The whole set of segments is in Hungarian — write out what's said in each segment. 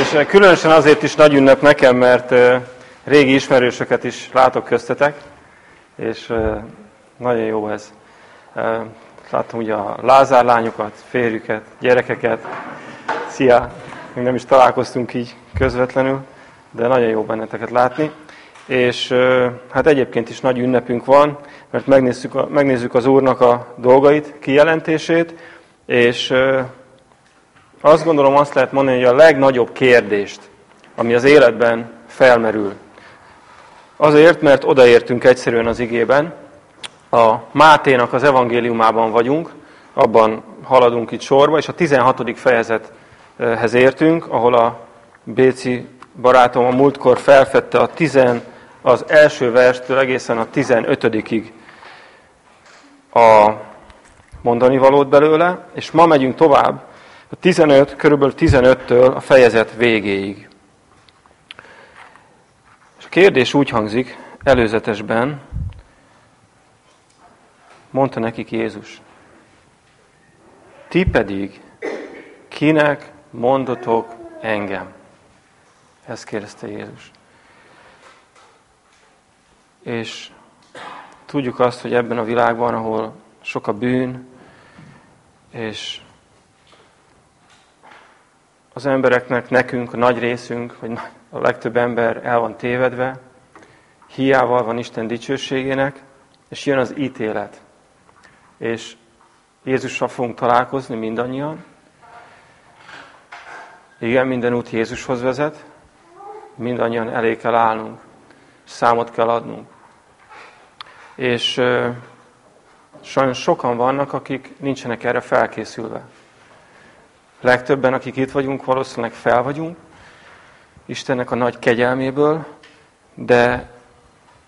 És különösen azért is nagy ünnep nekem, mert régi ismerősöket is látok köztetek, és nagyon jó ez. Láttam ugye a Lázár lányokat, férjüket, gyerekeket. Szia! Még nem is találkoztunk így közvetlenül, de nagyon jó benneteket látni. És hát egyébként is nagy ünnepünk van, mert megnézzük, megnézzük az Úrnak a dolgait, kijelentését, és azt gondolom, azt lehet mondani, hogy a legnagyobb kérdést, ami az életben felmerül. Azért, mert odaértünk egyszerűen az igében, a Máténak az evangéliumában vagyunk, abban haladunk itt sorba, és a 16. fejezethez értünk, ahol a Béci barátom a múltkor felfedte a 10, az első verstől egészen a 15-ig a mondani valót belőle, és ma megyünk tovább a 15, körülbelül 15-től a fejezet végéig. És a kérdés úgy hangzik előzetesben, mondta nekik Jézus, ti pedig kinek mondotok engem? Ezt kérdezte Jézus. És tudjuk azt, hogy ebben a világban, ahol sok a bűn, és az embereknek, nekünk, a nagy részünk, vagy a legtöbb ember el van tévedve, hiával van Isten dicsőségének, és jön az ítélet. És Jézussal fogunk találkozni mindannyian. Igen, minden út Jézushoz vezet, mindannyian elé kell állnunk, számot kell adnunk. És sajnos sokan vannak, akik nincsenek erre felkészülve. Legtöbben, akik itt vagyunk, valószínűleg fel vagyunk, Istennek a nagy kegyelméből, de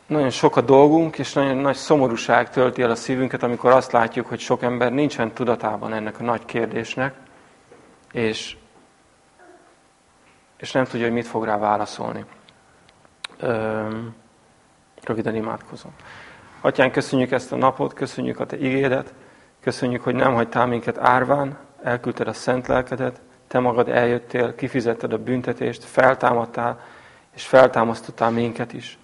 nagyon sok a dolgunk, és nagyon nagy szomorúság tölti el a szívünket, amikor azt látjuk, hogy sok ember nincsen tudatában ennek a nagy kérdésnek, és, és nem tudja, hogy mit fog rá válaszolni. Üm, röviden imádkozom. Atyán, köszönjük ezt a napot, köszönjük a Te igédet, köszönjük, hogy nem hagytál minket árván, elküldted a szent lelkedet, Te magad eljöttél, kifizetted a büntetést, feltámadtál, és feltámasztottál minket is.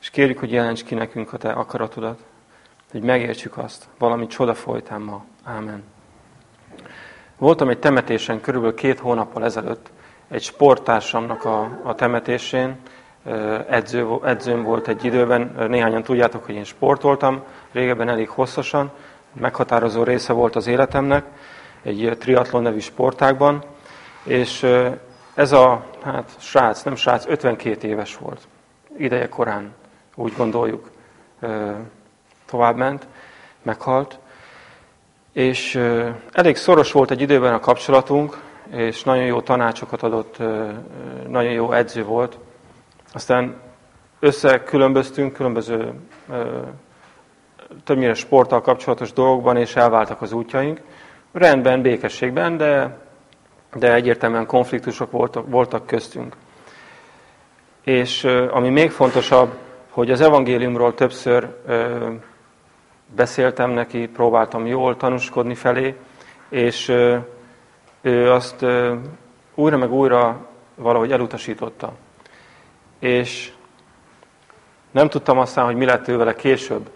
És kérjük, hogy jelents ki nekünk a Te akaratodat, hogy megértsük azt. Valami csoda folytán ma. Ámen. Voltam egy temetésen körülbelül két hónappal ezelőtt, egy sporttársamnak a, a temetésén, edző, edzőm volt egy időben, néhányan tudjátok, hogy én sportoltam, régebben elég hosszasan, meghatározó része volt az életemnek, egy triatlon nevű sportágban, és ez a hát, srác, nem srác, 52 éves volt. Ideje korán, úgy gondoljuk, továbbment, meghalt. És elég szoros volt egy időben a kapcsolatunk, és nagyon jó tanácsokat adott, nagyon jó edző volt. Aztán összekülönböztünk különböző többnyire sporttal kapcsolatos dolgokban, és elváltak az útjaink. Rendben, békességben, de, de egyértelműen konfliktusok voltak, voltak köztünk. És ami még fontosabb, hogy az evangéliumról többször ö, beszéltem neki, próbáltam jól tanúskodni felé, és ö, ő azt ö, újra meg újra valahogy elutasította. És nem tudtam aztán, hogy mi lett ő vele később.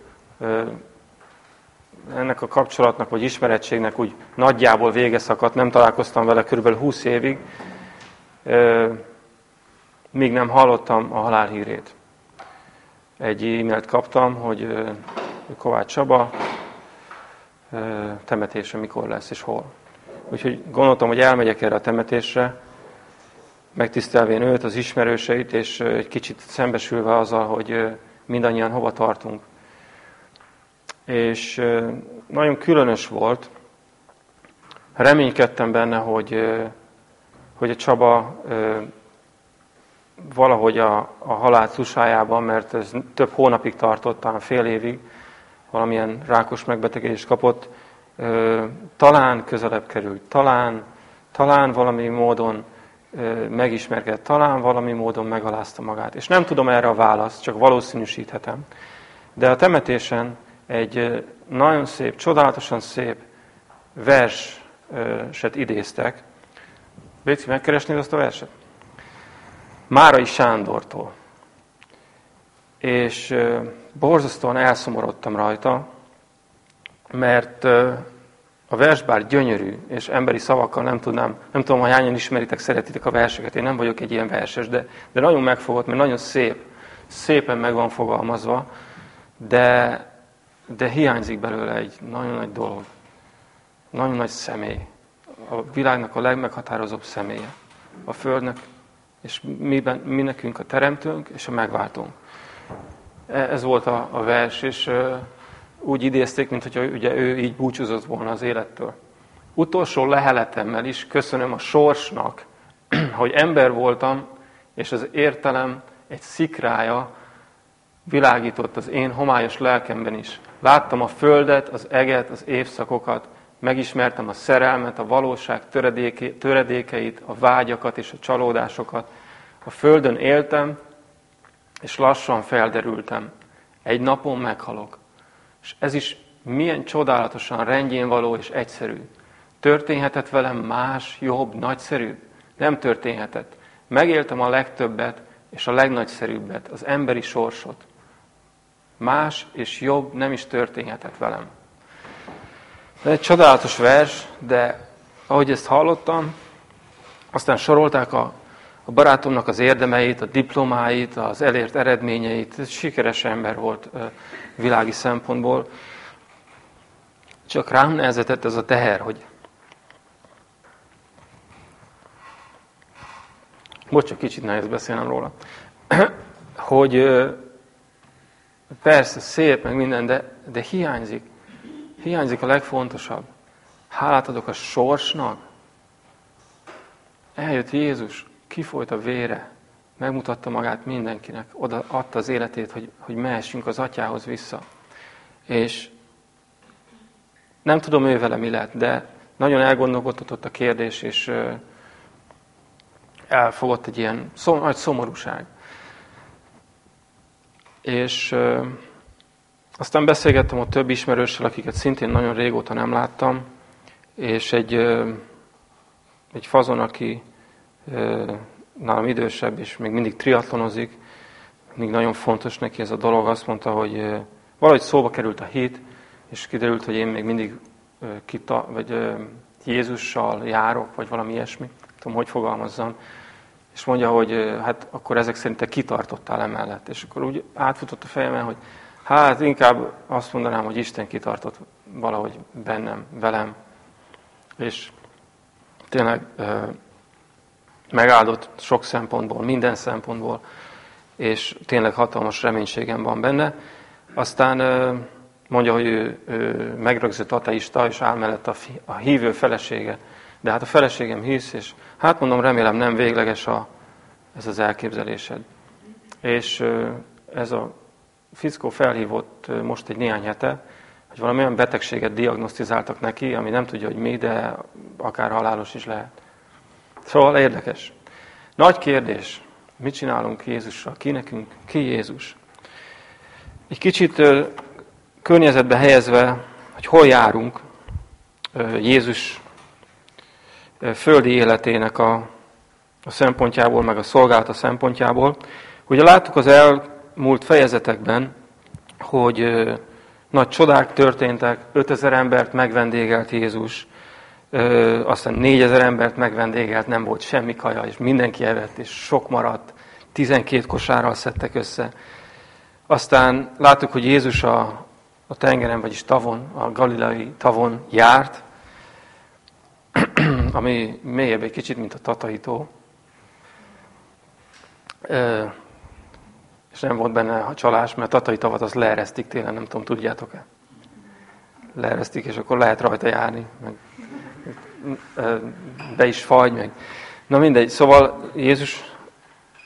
Ennek a kapcsolatnak, vagy ismerettségnek úgy nagyjából vége szakadt, nem találkoztam vele kb. 20 évig, míg nem hallottam a halálhírét. Egy e-mailt kaptam, hogy Kovács Csaba temetése mikor lesz és hol. Úgyhogy gondoltam, hogy elmegyek erre a temetésre, megtisztelvén őt, az ismerőseit, és egy kicsit szembesülve azzal, hogy mindannyian hova tartunk és nagyon különös volt. Reménykedtem benne, hogy, hogy a Csaba valahogy a, a halál tusájában, mert ez több hónapig tartott, talán fél évig, valamilyen rákos megbetegedést kapott, talán közelebb került, talán, talán valami módon megismerkedett, talán valami módon megalázta magát. És nem tudom erre a választ, csak valószínűsíthetem. De a temetésen egy nagyon szép, csodálatosan szép verset idéztek. Béci, megkeresnéd azt a verset? Márai Sándortól. És borzasztóan elszomorodtam rajta, mert a vers bár gyönyörű, és emberi szavakkal nem tudnám, nem tudom, hogy hányan ismeritek, szeretitek a verseket, én nem vagyok egy ilyen verses, de, de nagyon megfogott, mert nagyon szép, szépen meg van fogalmazva, de, de hiányzik belőle egy nagyon nagy dolog, nagyon nagy személy, a világnak a legmeghatározóbb személye, a Földnek, és miben, mi nekünk a teremtőnk és a megváltónk. E, ez volt a, a vers, és úgy idézték, mint hogy ugye ő így búcsúzott volna az élettől. Utolsó leheletemmel is köszönöm a sorsnak, hogy ember voltam, és az értelem egy szikrája világított az én homályos lelkemben is. Láttam a földet, az eget, az évszakokat, megismertem a szerelmet, a valóság töredéke, töredékeit, a vágyakat és a csalódásokat. A földön éltem, és lassan felderültem. Egy napon meghalok. És ez is milyen csodálatosan rendjén való és egyszerű. Történhetett velem más, jobb, nagyszerűbb? Nem történhetett. Megéltem a legtöbbet és a legnagyszerűbbet, az emberi sorsot. Más és jobb nem is történhetett velem. Ez egy csodálatos vers, de ahogy ezt hallottam, aztán sorolták a, a barátomnak az érdemeit, a diplomáit, az elért eredményeit. Ez sikeres ember volt világi szempontból. Csak rám nehezetett ez a teher, hogy Bocs, csak kicsit nehéz beszélnem róla. hogy persze szép, meg minden, de, de hiányzik. Hiányzik a legfontosabb. Hálát adok a sorsnak. Eljött Jézus, kifolyt a vére, megmutatta magát mindenkinek, oda adta az életét, hogy, hogy mehessünk az atyához vissza. És nem tudom ő vele mi lett, de nagyon elgondolkodtatott a kérdés, és elfogott egy ilyen szom, nagy szomorúság. És aztán beszélgettem a több ismerőssel, akiket szintén nagyon régóta nem láttam, és egy, egy fazon, aki nálam idősebb, és még mindig triatlonozik, mindig nagyon fontos neki ez a dolog, azt mondta, hogy valahogy szóba került a hit, és kiderült, hogy én még mindig kita, vagy Jézussal járok, vagy valami ilyesmi, tudom, hogy fogalmazzam, és mondja, hogy hát akkor ezek szerint te kitartottál emellett. És akkor úgy átfutott a fejemen, hogy Hát inkább azt mondanám, hogy Isten kitartott valahogy bennem, velem, és tényleg megáldott sok szempontból, minden szempontból, és tényleg hatalmas reménységem van benne. Aztán mondja, hogy ő, ő megrögzött ateista, és áll mellett a, a hívő felesége. De hát a feleségem hisz, és hát mondom, remélem nem végleges a, ez az elképzelésed. És ez a fickó felhívott most egy néhány hete, hogy valami olyan betegséget diagnosztizáltak neki, ami nem tudja, hogy mi, de akár halálos is lehet. Szóval érdekes. Nagy kérdés, mit csinálunk Jézussal? Ki nekünk? Ki Jézus? Egy kicsit környezetbe helyezve, hogy hol járunk Jézus földi életének a, a szempontjából, meg a szolgálata szempontjából. Ugye láttuk az el múlt fejezetekben, hogy nagy csodák történtek, 5000 embert megvendégelt Jézus, aztán 4000 embert megvendégelt, nem volt semmi kaja, és mindenki evett, és sok maradt, 12 kosárral szedtek össze. Aztán láttuk, hogy Jézus a, a tengeren, vagyis tavon, a galileai tavon járt, ami mélyebb egy kicsit, mint a tataitó és nem volt benne a csalás, mert tatai tavat azt leeresztik télen, nem tudom, tudjátok-e? Leeresztik, és akkor lehet rajta járni, meg be is fagy, meg. Na mindegy, szóval Jézus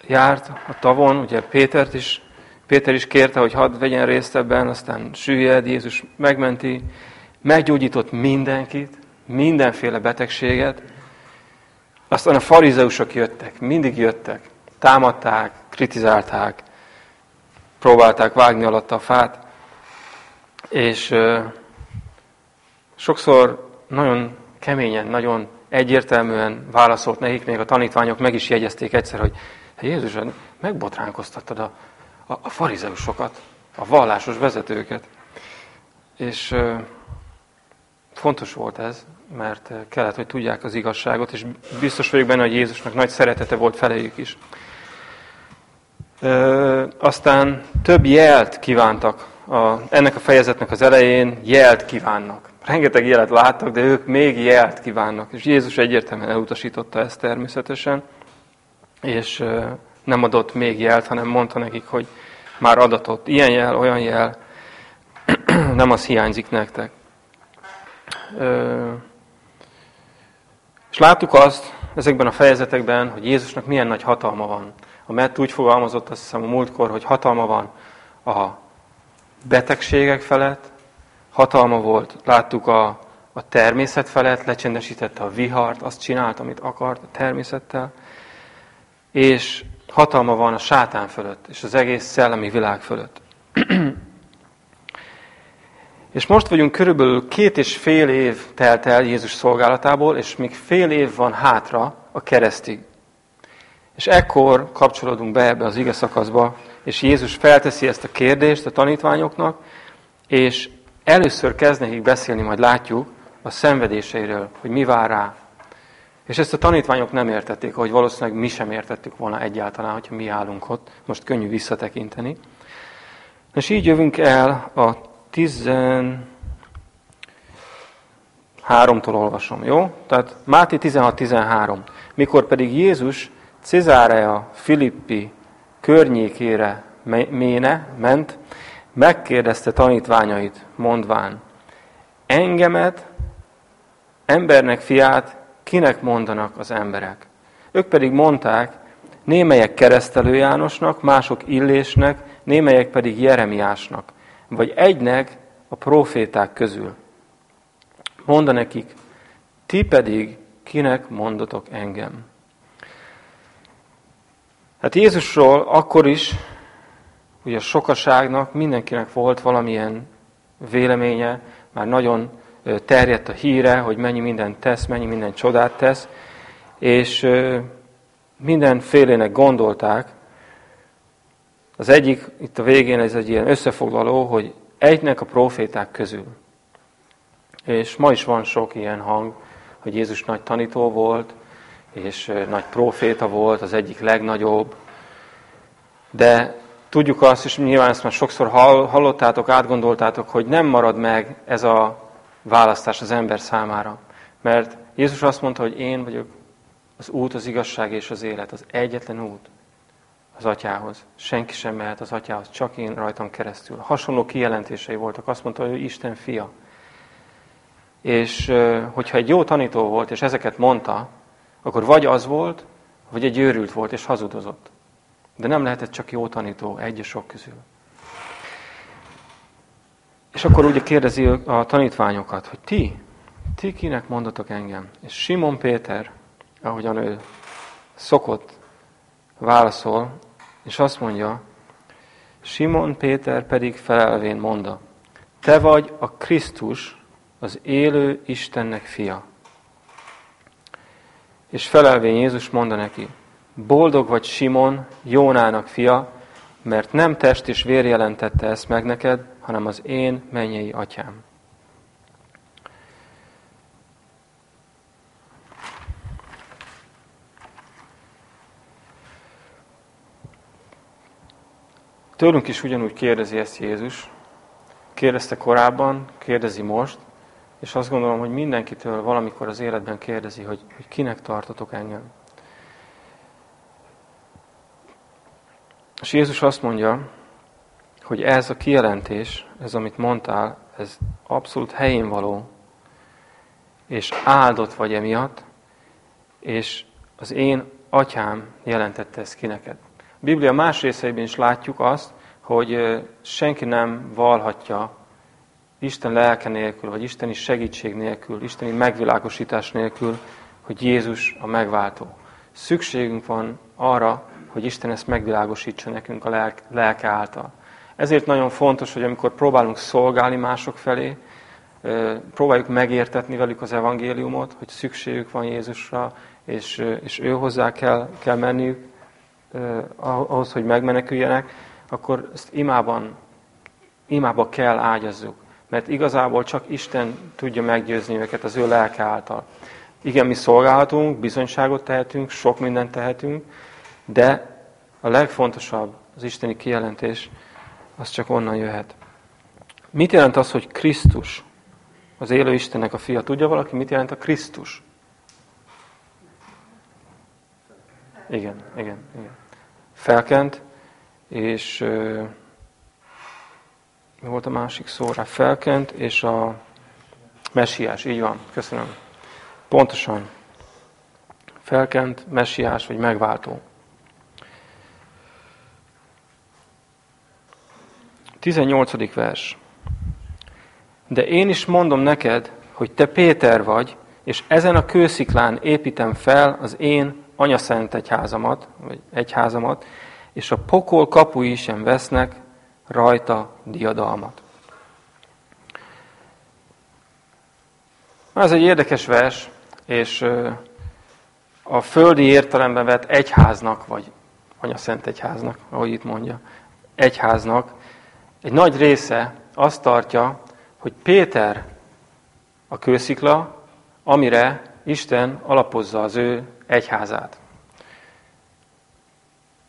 járt a tavon, ugye Pétert is, Péter is kérte, hogy hadd vegyen részt ebben, aztán süllyed, Jézus megmenti, meggyógyított mindenkit, mindenféle betegséget, aztán a farizeusok jöttek, mindig jöttek, támadták, kritizálták, próbálták vágni alatta a fát, és sokszor nagyon keményen, nagyon egyértelműen válaszolt nekik, még a tanítványok meg is jegyezték egyszer, hogy Jézus, hát megbotránkoztattad a, a, a farizeusokat, a vallásos vezetőket. És fontos volt ez, mert kellett, hogy tudják az igazságot, és biztos vagyok benne, hogy Jézusnak nagy szeretete volt feléjük is. Ö, aztán több jelt kívántak. A, ennek a fejezetnek az elején jelt kívánnak. Rengeteg jelet láttak, de ők még jelt kívánnak. És Jézus egyértelműen elutasította ezt természetesen, és ö, nem adott még jelt, hanem mondta nekik, hogy már adatott ilyen jel, olyan jel, nem az hiányzik nektek. Ö, és láttuk azt ezekben a fejezetekben, hogy Jézusnak milyen nagy hatalma van. A Matt úgy fogalmazott, azt hiszem a múltkor, hogy hatalma van a betegségek felett, hatalma volt, láttuk a, a természet felett, lecsendesítette a vihart, azt csinált, amit akart a természettel, és hatalma van a sátán fölött, és az egész szellemi világ fölött. És most vagyunk körülbelül két és fél év telt el Jézus szolgálatából, és még fél év van hátra a keresztig. És ekkor kapcsolódunk be ebbe az ige szakaszba, és Jézus felteszi ezt a kérdést a tanítványoknak, és először kezd nekik beszélni, majd látjuk, a szenvedéseiről, hogy mi vár rá. És ezt a tanítványok nem értették, hogy valószínűleg mi sem értettük volna egyáltalán, hogyha mi állunk ott. Most könnyű visszatekinteni. És így jövünk el a 13-tól olvasom, jó? Tehát Máté 16-13. Mikor pedig Jézus Cezárea Filippi környékére méne, ment, megkérdezte tanítványait, mondván, engemet, embernek fiát, kinek mondanak az emberek? Ők pedig mondták, némelyek keresztelő Jánosnak, mások Illésnek, némelyek pedig Jeremiásnak, vagy egynek a proféták közül. Monda nekik, ti pedig kinek mondotok engem? Hát Jézusról akkor is, ugye a sokaságnak, mindenkinek volt valamilyen véleménye, már nagyon terjedt a híre, hogy mennyi mindent tesz, mennyi minden csodát tesz, és mindenfélének gondolták. Az egyik, itt a végén ez egy ilyen összefoglaló, hogy egynek a proféták közül. És ma is van sok ilyen hang, hogy Jézus nagy tanító volt, és nagy proféta volt, az egyik legnagyobb. De tudjuk azt, és nyilván ezt már sokszor hallottátok, átgondoltátok, hogy nem marad meg ez a választás az ember számára. Mert Jézus azt mondta, hogy én vagyok az út, az igazság és az élet, az egyetlen út az atyához. Senki sem mehet az atyához, csak én rajtam keresztül. Hasonló kijelentései voltak. Azt mondta, hogy ő Isten fia. És hogyha egy jó tanító volt, és ezeket mondta, akkor vagy az volt, vagy egy őrült volt, és hazudozott. De nem lehetett csak jó tanító egy sok közül. És akkor ugye kérdezi a tanítványokat, hogy ti, ti kinek mondotok engem? És Simon Péter, ahogyan ő szokott, válaszol, és azt mondja, Simon Péter pedig felelvén mondta, te vagy a Krisztus, az élő Istennek fia. És felelvén Jézus mondta neki, boldog vagy Simon, Jónának fia, mert nem test és vér jelentette ezt meg neked, hanem az én mennyei atyám. Tőlünk is ugyanúgy kérdezi ezt Jézus. Kérdezte korábban, kérdezi most, és azt gondolom, hogy mindenkitől valamikor az életben kérdezi, hogy, hogy kinek tartotok engem. És Jézus azt mondja, hogy ez a kijelentés, ez amit mondtál, ez abszolút helyén való, és áldott vagy emiatt, és az én atyám jelentette ezt ki neked. A Biblia más részeiben is látjuk azt, hogy senki nem valhatja Isten lelke nélkül, vagy Isteni segítség nélkül, Isteni megvilágosítás nélkül, hogy Jézus a megváltó. Szükségünk van arra, hogy Isten ezt megvilágosítsa nekünk a lelke által. Ezért nagyon fontos, hogy amikor próbálunk szolgálni mások felé, próbáljuk megértetni velük az evangéliumot, hogy szükségük van Jézusra, és, és ő hozzá kell, kell menniük, ahhoz, hogy megmeneküljenek, akkor ezt imában, imába kell ágyazzuk. Mert igazából csak Isten tudja meggyőzni őket az ő lelke által. Igen, mi szolgálhatunk, bizonyságot tehetünk, sok mindent tehetünk, de a legfontosabb, az isteni kijelentés, az csak onnan jöhet. Mit jelent az, hogy Krisztus, az élő Istennek a fia? Tudja valaki, mit jelent a Krisztus? Igen, igen, igen. Felkent, és uh, mi volt a másik szó rá? Felkent, és a messiás, így van, köszönöm. Pontosan. Felkent, messiás, vagy megváltó. 18. vers. De én is mondom neked, hogy te Péter vagy, és ezen a kősziklán építem fel az én anyaszent egyházamat, vagy egyházamat, és a pokol kapui sem vesznek rajta diadalmat. Ez egy érdekes vers, és a földi értelemben vett egyháznak, vagy anyaszent egyháznak, ahogy itt mondja, egyháznak, egy nagy része azt tartja, hogy Péter a kőszikla, amire Isten alapozza az ő egyházát.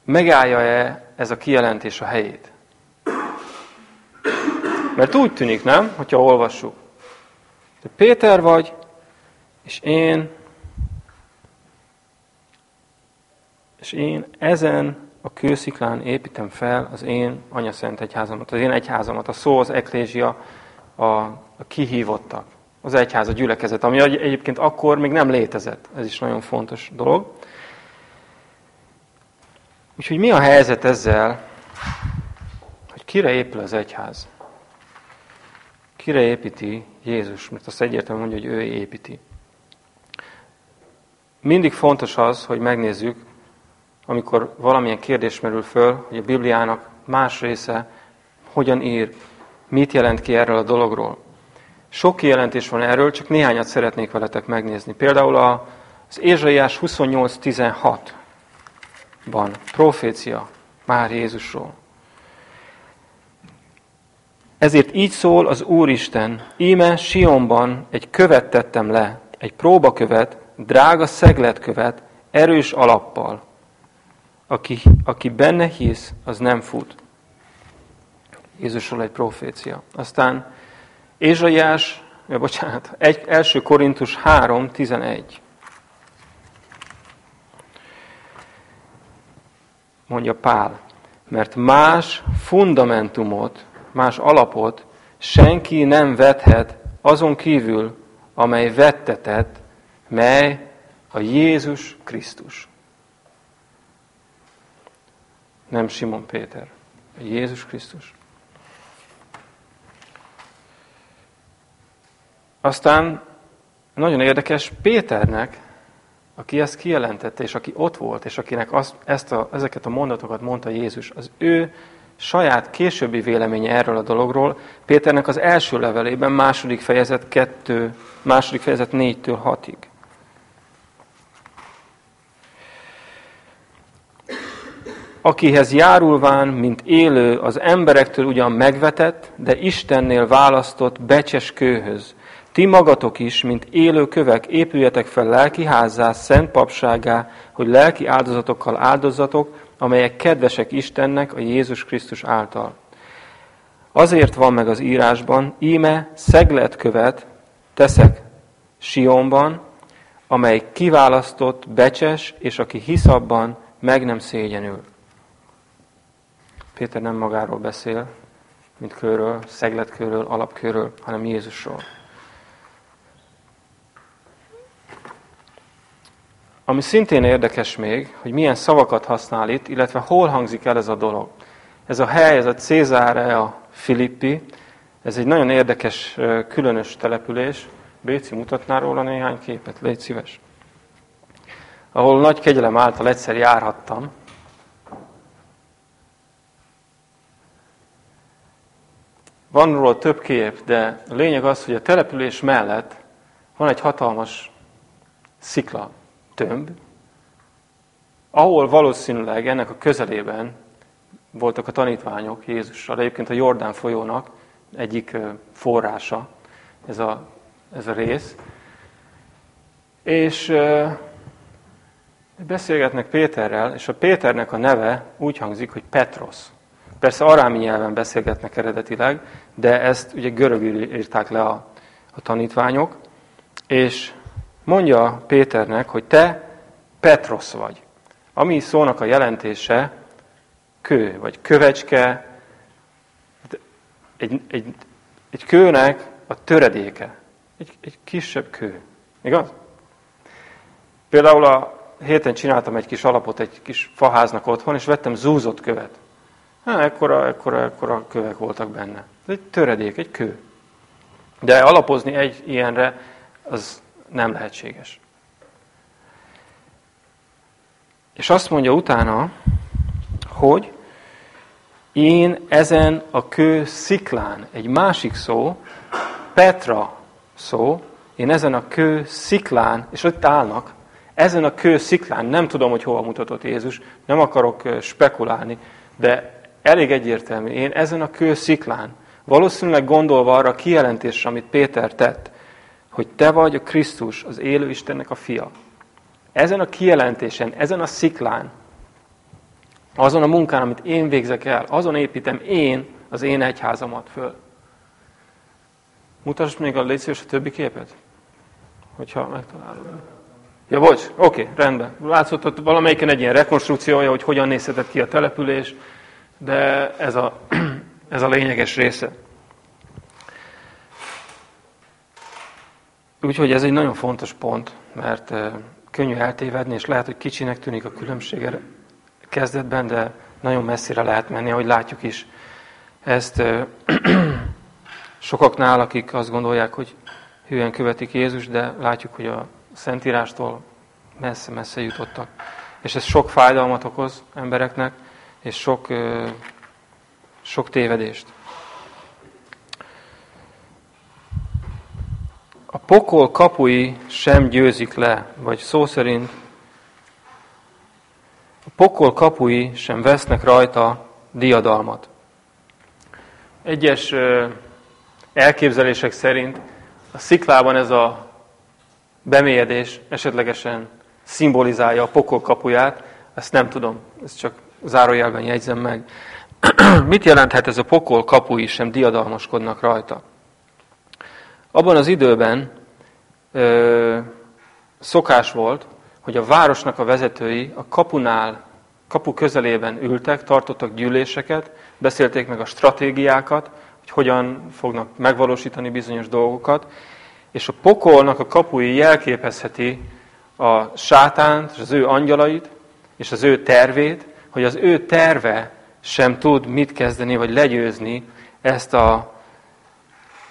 Megállja-e ez a kijelentés a helyét? Mert úgy tűnik, nem? Hogyha olvassuk. Te Péter vagy, és én, és én ezen a kősziklán építem fel az én anyaszent egyházamat, az én egyházamat. A szó az eklézia, a, a kihívottak, az egyház, a gyülekezet, ami egyébként akkor még nem létezett. Ez is nagyon fontos dolog. Úgyhogy mi a helyzet ezzel, hogy kire épül az egyház? Kire építi Jézus? Mert azt egyértelműen mondja, hogy ő építi. Mindig fontos az, hogy megnézzük, amikor valamilyen kérdés merül föl, hogy a Bibliának más része hogyan ír, mit jelent ki erről a dologról. Sok kijelentés van erről, csak néhányat szeretnék veletek megnézni. Például az Ézsaiás 28.16-ban profécia már Jézusról. Ezért így szól az Úristen, íme Sionban egy követ tettem le, egy próbakövet, drága szegletkövet, erős alappal. Aki, aki benne hisz, az nem fut. Jézusról egy profécia. Aztán Ézsaiás, ja, bocsánat, egy, első Korintus 3, 11. Mondja Pál, mert más fundamentumot, más alapot senki nem vethet azon kívül, amely vettetett, mely a Jézus Krisztus. Nem Simon Péter, a Jézus Krisztus. Aztán nagyon érdekes, Péternek, aki ezt kijelentette, és aki ott volt, és akinek azt, ezt a, ezeket a mondatokat mondta Jézus, az ő saját későbbi véleménye erről a dologról, Péternek az első levelében, második fejezet 2, második fejezet 4-től 6-ig. akihez járulván, mint élő, az emberektől ugyan megvetett, de Istennél választott becses kőhöz. Ti magatok is, mint élő kövek, épüljetek fel lelki házzá, szent papságá, hogy lelki áldozatokkal áldozatok, amelyek kedvesek Istennek a Jézus Krisztus által. Azért van meg az írásban, íme szegletkövet teszek Sionban, amely kiválasztott, becses, és aki hisz abban, meg nem szégyenül. Péter nem magáról beszél, mint körről, szegletkörről, alapkörről, hanem Jézusról. Ami szintén érdekes még, hogy milyen szavakat használ itt, illetve hol hangzik el ez a dolog. Ez a hely, ez a Cézáre, a Filippi, ez egy nagyon érdekes, különös település. Béci mutatná róla néhány képet, légy szíves. Ahol nagy kegyelem által egyszer járhattam, Van róla több kép, de a lényeg az, hogy a település mellett van egy hatalmas szikla, tömb, ahol valószínűleg ennek a közelében voltak a tanítványok Jézussal, egyébként a Jordán folyónak egyik forrása ez a, ez a rész. És beszélgetnek Péterrel, és a Péternek a neve úgy hangzik, hogy Petros. Persze arámi nyelven beszélgetnek eredetileg, de ezt ugye görögül írták le a, a tanítványok, és mondja Péternek, hogy te Petros vagy. Ami szónak a jelentése kő, vagy kövecske, egy, egy, egy kőnek a töredéke. Egy, egy kisebb kő. Igaz? Például a héten csináltam egy kis alapot egy kis faháznak otthon, és vettem zúzott követ. Hát, ekkora, ekkora, ekkora kövek voltak benne. Ez egy töredék, egy kő. De alapozni egy ilyenre, az nem lehetséges. És azt mondja utána, hogy én ezen a kő sziklán, egy másik szó, Petra szó, én ezen a kő sziklán, és ott állnak, ezen a kő sziklán, nem tudom, hogy hova mutatott Jézus, nem akarok spekulálni, de elég egyértelmű, én ezen a kő sziklán, valószínűleg gondolva arra a kijelentésre, amit Péter tett, hogy te vagy a Krisztus, az élő Istennek a fia. Ezen a kijelentésen, ezen a sziklán, azon a munkán, amit én végzek el, azon építem én az én egyházamat föl. Mutass még a légy a többi képet, hogyha megtalálod. Ja, bocs, oké, okay, rendben. Látszott ott valamelyiken egy ilyen rekonstrukciója, hogy hogyan nézhetett ki a település, de ez a, ez a lényeges része. Úgyhogy ez egy nagyon fontos pont, mert könnyű eltévedni, és lehet, hogy kicsinek tűnik a különbség kezdetben, de nagyon messzire lehet menni, ahogy látjuk is. Ezt sokaknál, akik azt gondolják, hogy hűen követik Jézus, de látjuk, hogy a Szentírástól messze-messze jutottak. És ez sok fájdalmat okoz embereknek, és sok, sok tévedést. A pokol kapui sem győzik le, vagy szó szerint a pokol kapui sem vesznek rajta diadalmat. Egyes elképzelések szerint a sziklában ez a bemélyedés esetlegesen szimbolizálja a pokol kapuját, ezt nem tudom, ezt csak zárójelben jegyzem meg. Mit jelenthet ez a pokol kapui sem diadalmaskodnak rajta? Abban az időben ö, szokás volt, hogy a városnak a vezetői a kapunál, kapu közelében ültek, tartottak gyűléseket, beszélték meg a stratégiákat, hogy hogyan fognak megvalósítani bizonyos dolgokat, és a pokolnak a kapui jelképezheti a sátánt, és az ő angyalait, és az ő tervét, hogy az ő terve sem tud mit kezdeni, vagy legyőzni ezt a,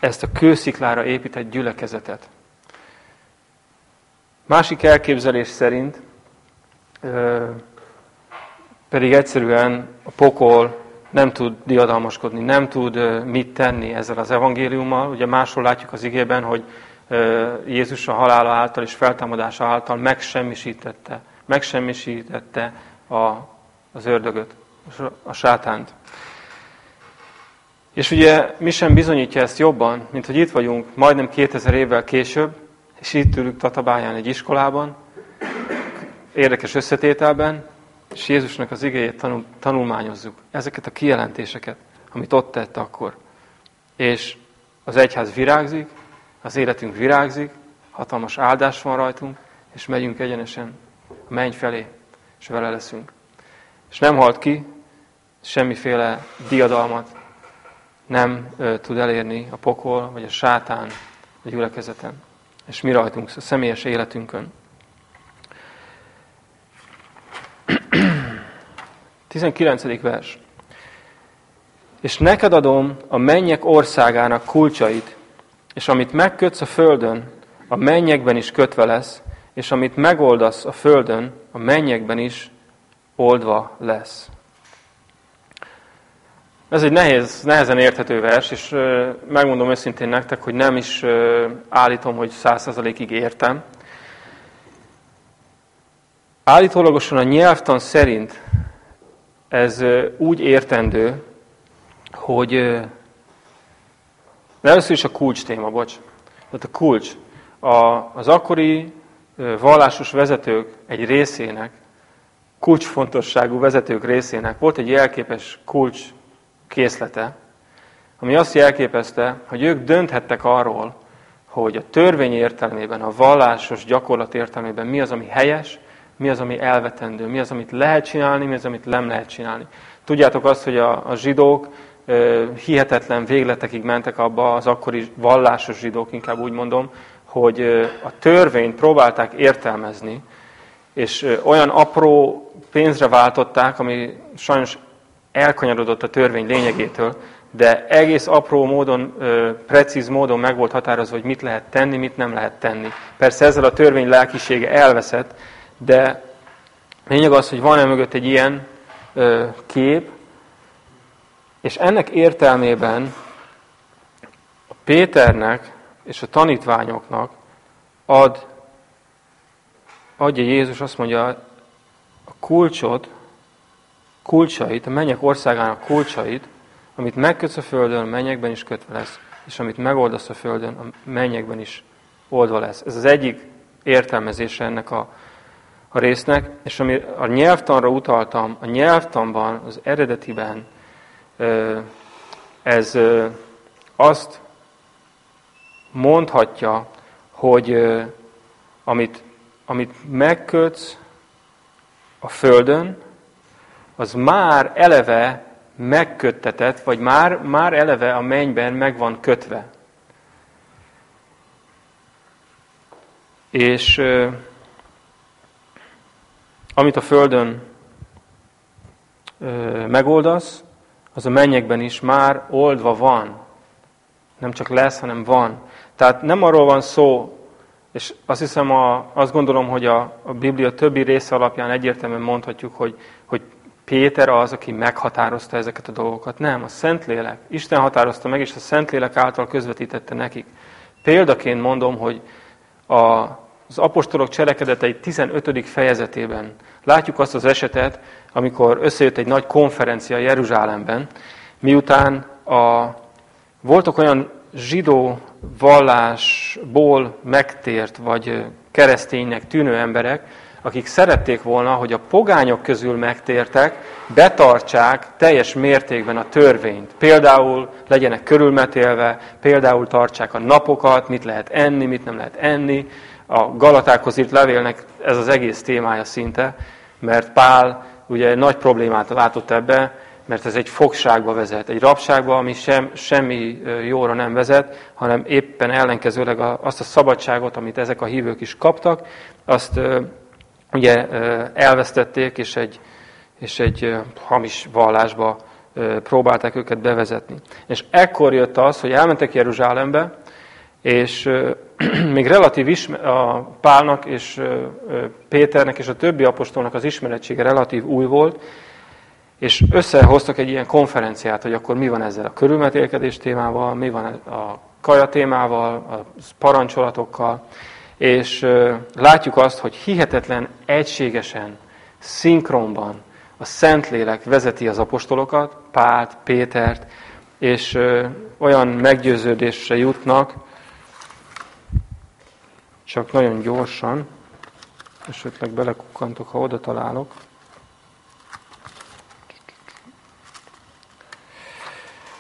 ezt a kősziklára épített gyülekezetet. Másik elképzelés szerint pedig egyszerűen a pokol nem tud diadalmaskodni, nem tud mit tenni ezzel az evangéliummal. Ugye máshol látjuk az igében, hogy Jézus a halála által és feltámadása által megsemmisítette, megsemmisítette a, az ördögöt, a sátánt. És ugye mi sem bizonyítja ezt jobban, mint hogy itt vagyunk majdnem 2000 évvel később, és itt ülünk Tatabáján egy iskolában, érdekes összetételben, és Jézusnak az igéjét tanul, tanulmányozzuk. Ezeket a kijelentéseket, amit ott tett akkor. És az egyház virágzik, az életünk virágzik, hatalmas áldás van rajtunk, és megyünk egyenesen a menny felé, és vele leszünk. És nem halt ki, semmiféle diadalmat nem tud elérni a pokol, vagy a sátán a gyülekezeten és mi rajtunk, a személyes életünkön. 19. vers. És neked adom a mennyek országának kulcsait, és amit megkötsz a földön, a mennyekben is kötve lesz, és amit megoldasz a földön, a mennyekben is oldva lesz. Ez egy nehéz, nehezen érthető vers, és megmondom őszintén nektek, hogy nem is állítom, hogy százszerzalékig értem. Állítólagosan a nyelvtan szerint ez úgy értendő, hogy de először is a kulcs téma, bocs. Tehát a kulcs. A, az akkori vallásos vezetők egy részének, kulcsfontosságú vezetők részének volt egy jelképes kulcs készlete, ami azt jelképezte, hogy ők dönthettek arról, hogy a törvény értelmében, a vallásos gyakorlat értelmében mi az, ami helyes, mi az, ami elvetendő, mi az, amit lehet csinálni, mi az, amit nem lehet csinálni. Tudjátok azt, hogy a, a zsidók ö, hihetetlen végletekig mentek abba, az akkori vallásos zsidók, inkább úgy mondom, hogy ö, a törvényt próbálták értelmezni, és ö, olyan apró pénzre váltották, ami sajnos elkanyarodott a törvény lényegétől, de egész apró módon, precíz módon meg volt határozva, hogy mit lehet tenni, mit nem lehet tenni. Persze ezzel a törvény lelkisége elveszett, de lényeg az, hogy van-e mögött egy ilyen kép, és ennek értelmében a Péternek és a tanítványoknak ad, adja Jézus, azt mondja, a kulcsot, kulcsait, a mennyek országának kulcsait, amit megkötsz a földön, a mennyekben is kötve lesz, és amit megoldasz a földön, a mennyekben is oldva lesz. Ez az egyik értelmezése ennek a, a résznek, és ami a nyelvtanra utaltam, a nyelvtanban, az eredetiben ez azt mondhatja, hogy amit, amit megkötsz a földön, az már eleve megköttetett, vagy már, már eleve a mennyben meg van kötve. És amit a Földön megoldasz, az a mennyekben is már oldva van. Nem csak lesz, hanem van. Tehát nem arról van szó, és azt hiszem, a, azt gondolom, hogy a, a Biblia többi része alapján egyértelműen mondhatjuk, hogy, Péter az, aki meghatározta ezeket a dolgokat. Nem, a Szentlélek. Isten határozta meg, és a Szentlélek által közvetítette nekik. Példaként mondom, hogy a, az apostolok cselekedetei 15. fejezetében látjuk azt az esetet, amikor összejött egy nagy konferencia Jeruzsálemben, miután a, voltak olyan zsidó vallásból megtért, vagy kereszténynek tűnő emberek, akik szerették volna, hogy a pogányok közül megtértek, betartsák teljes mértékben a törvényt. Például legyenek körülmetélve, például tartsák a napokat, mit lehet enni, mit nem lehet enni. A Galatákhoz írt levélnek ez az egész témája szinte, mert Pál ugye nagy problémát látott ebbe, mert ez egy fogságba vezet, egy rabságba, ami sem, semmi jóra nem vezet, hanem éppen ellenkezőleg azt a szabadságot, amit ezek a hívők is kaptak, azt ugye elvesztették, és egy, és egy hamis vallásba próbálták őket bevezetni. És ekkor jött az, hogy elmentek Jeruzsálembe, és még relatív ismer, a Pálnak és Péternek és a többi apostolnak az ismerettsége relatív új volt, és összehoztak egy ilyen konferenciát, hogy akkor mi van ezzel a körülmetélkedés témával, mi van a kaja témával, a parancsolatokkal, és látjuk azt, hogy hihetetlen egységesen, szinkronban a Szentlélek vezeti az apostolokat, Pált, Pétert, és olyan meggyőződésre jutnak, csak nagyon gyorsan, esetleg belekukkantok, ha oda találok.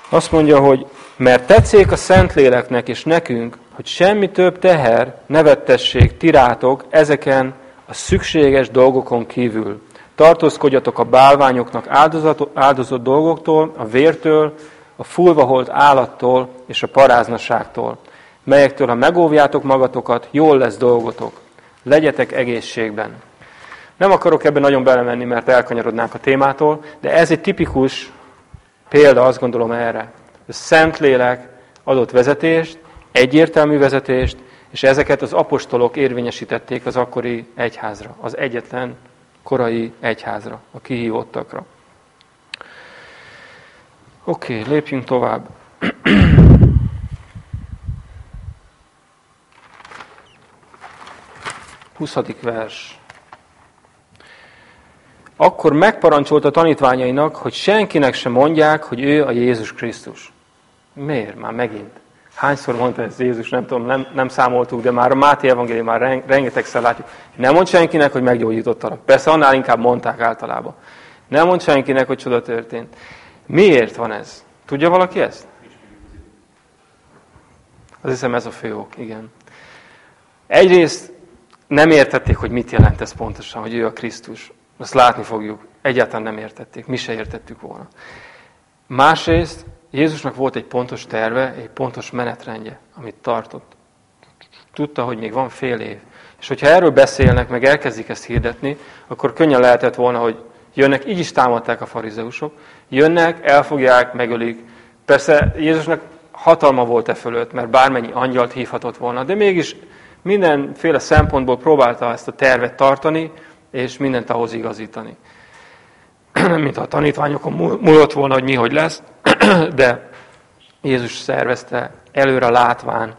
Azt mondja, hogy mert tetszik a Szentléleknek és nekünk, hogy semmi több teher, nevettesség, tirátok ezeken a szükséges dolgokon kívül. Tartózkodjatok a bálványoknak áldozott dolgoktól, a vértől, a fulvaholt állattól és a paráznaságtól, melyektől, ha megóvjátok magatokat, jól lesz dolgotok. Legyetek egészségben. Nem akarok ebben nagyon belemenni, mert elkanyarodnánk a témától, de ez egy tipikus példa, azt gondolom erre. A Szentlélek adott vezetést, egyértelmű vezetést, és ezeket az apostolok érvényesítették az akkori egyházra, az egyetlen korai egyházra, a kihívottakra. Oké, okay, lépjünk tovább. Huszadik vers. akkor megparancsolta tanítványainak, hogy senkinek sem mondják, hogy ő a Jézus Krisztus. Miért? Már megint. Hányszor mondta ez Jézus, nem tudom, nem, nem számoltuk, de már a Máté evangélium már rengetegszer látjuk. Nem mond senkinek, hogy meggyógyítottalak. Persze annál inkább mondták általában. Nem mond senkinek, hogy csoda történt. Miért van ez? Tudja valaki ezt? Az hiszem ez a fő ok, igen. Egyrészt nem értették, hogy mit jelent ez pontosan, hogy ő a Krisztus. Azt látni fogjuk. Egyáltalán nem értették. Mi se értettük volna. Másrészt Jézusnak volt egy pontos terve, egy pontos menetrendje, amit tartott. Tudta, hogy még van fél év. És hogyha erről beszélnek, meg elkezdik ezt hirdetni, akkor könnyen lehetett volna, hogy jönnek, így is támadták a farizeusok, jönnek, elfogják, megölik. Persze Jézusnak hatalma volt e fölött, mert bármennyi angyalt hívhatott volna, de mégis mindenféle szempontból próbálta ezt a tervet tartani, és mindent ahhoz igazítani. Mint a tanítványokon múlott volna, hogy mi hogy lesz, de Jézus szervezte előre látván,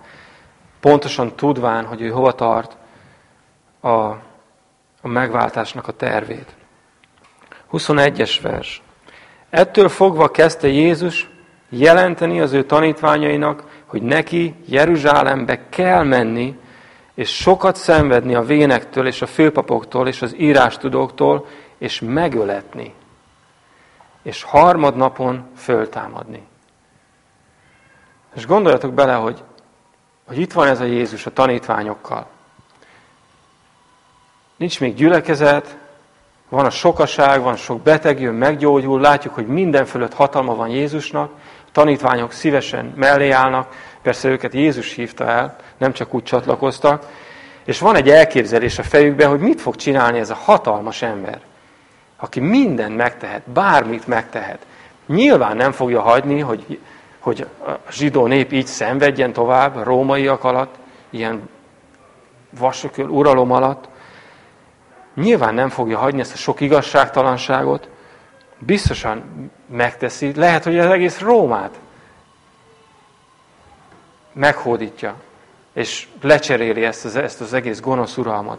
pontosan tudván, hogy ő hova tart a, a megváltásnak a tervét. 21-es vers. Ettől fogva kezdte Jézus jelenteni az ő tanítványainak, hogy neki Jeruzsálembe kell menni, és sokat szenvedni a vénektől, és a főpapoktól, és az írástudóktól, és megöletni, és harmadnapon föltámadni. És gondoljatok bele, hogy, hogy itt van ez a Jézus a tanítványokkal. Nincs még gyülekezet, van a sokaság, van sok beteg, jön, meggyógyul, látjuk, hogy minden fölött hatalma van Jézusnak, a tanítványok szívesen mellé állnak, persze őket Jézus hívta el, nem csak úgy csatlakoztak, és van egy elképzelés a fejükben, hogy mit fog csinálni ez a hatalmas ember, aki mindent megtehet, bármit megtehet. Nyilván nem fogja hagyni, hogy, hogy a zsidó nép így szenvedjen tovább, a rómaiak alatt, ilyen vasököl uralom alatt. Nyilván nem fogja hagyni ezt a sok igazságtalanságot, biztosan megteszi, lehet, hogy az egész Rómát meghódítja, és lecseréli ezt az, ezt az egész gonosz uralmat.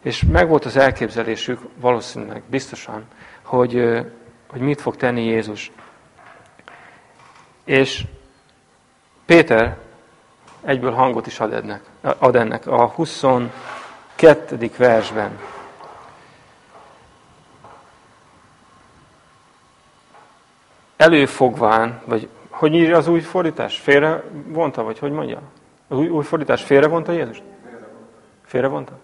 És megvolt az elképzelésük, valószínűleg, biztosan, hogy, hogy mit fog tenni Jézus. És Péter egyből hangot is ad ennek, ad ennek a 22. versben. Előfogván, vagy hogy írja az új fordítás? Félre vonta, vagy hogy mondja? Az új, új fordítás félre vonta Jézus? Félre vonta?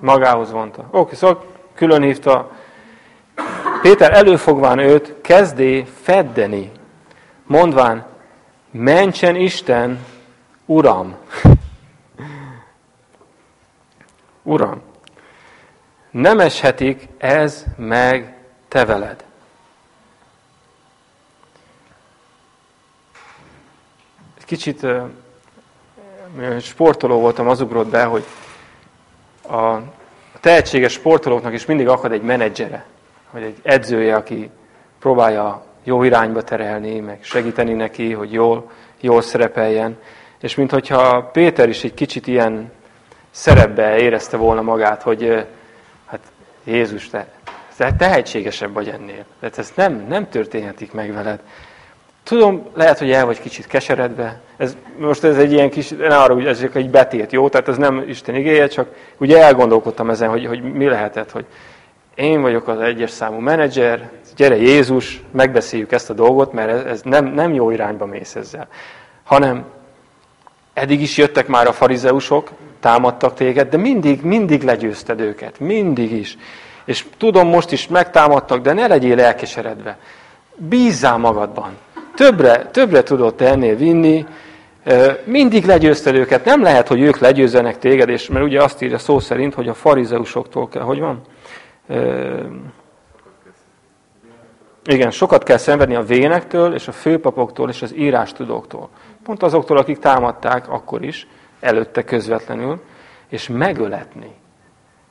Magához vonta. Oké, szóval külön hívta. Péter előfogván őt kezdé feddeni, mondván, mentsen Isten, Uram! Uram! Nem eshetik ez meg te veled. kicsit sportoló voltam, az ugrott be, hogy a tehetséges sportolóknak is mindig akad egy menedzsere, vagy egy edzője, aki próbálja jó irányba terelni, meg segíteni neki, hogy jól, jól szerepeljen. És minthogyha Péter is egy kicsit ilyen szerepbe érezte volna magát, hogy hát Jézus, te, te tehetségesebb vagy ennél. Tehát ez nem, nem történhetik meg veled. Tudom, lehet, hogy el vagy kicsit keseredve. Ez, most ez egy ilyen kis, ne arra, hogy ez egy betét, jó? Tehát ez nem Isten igéje, csak ugye elgondolkodtam ezen, hogy, hogy mi lehetett, hogy én vagyok az egyes számú menedzser, gyere Jézus, megbeszéljük ezt a dolgot, mert ez, ez nem, nem jó irányba mész ezzel. Hanem eddig is jöttek már a farizeusok, támadtak téged, de mindig, mindig legyőzted őket. Mindig is. És tudom, most is megtámadtak, de ne legyél elkeseredve. Bízzál magadban többre, többre tudott ennél vinni, mindig legyőzted őket. Nem lehet, hogy ők legyőzzenek téged, és mert ugye azt írja szó szerint, hogy a farizeusoktól kell, hogy van? Igen, sokat kell szenvedni a vénektől, és a főpapoktól, és az írástudóktól. Pont azoktól, akik támadták akkor is, előtte közvetlenül, és megöletni.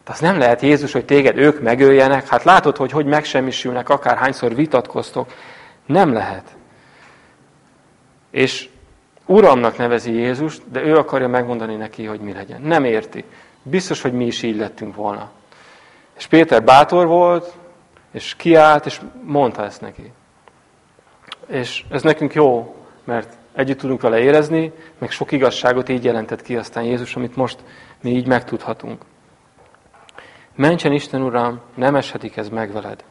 Tehát az nem lehet Jézus, hogy téged ők megöljenek. Hát látod, hogy hogy megsemmisülnek, akárhányszor vitatkoztok. Nem lehet. És Uramnak nevezi Jézust, de ő akarja megmondani neki, hogy mi legyen. Nem érti. Biztos, hogy mi is így lettünk volna. És Péter bátor volt, és kiállt, és mondta ezt neki. És ez nekünk jó, mert együtt tudunk vele érezni, meg sok igazságot így jelentett ki aztán Jézus, amit most mi így megtudhatunk. Mentsen Isten Uram, nem eshetik ez meg veled.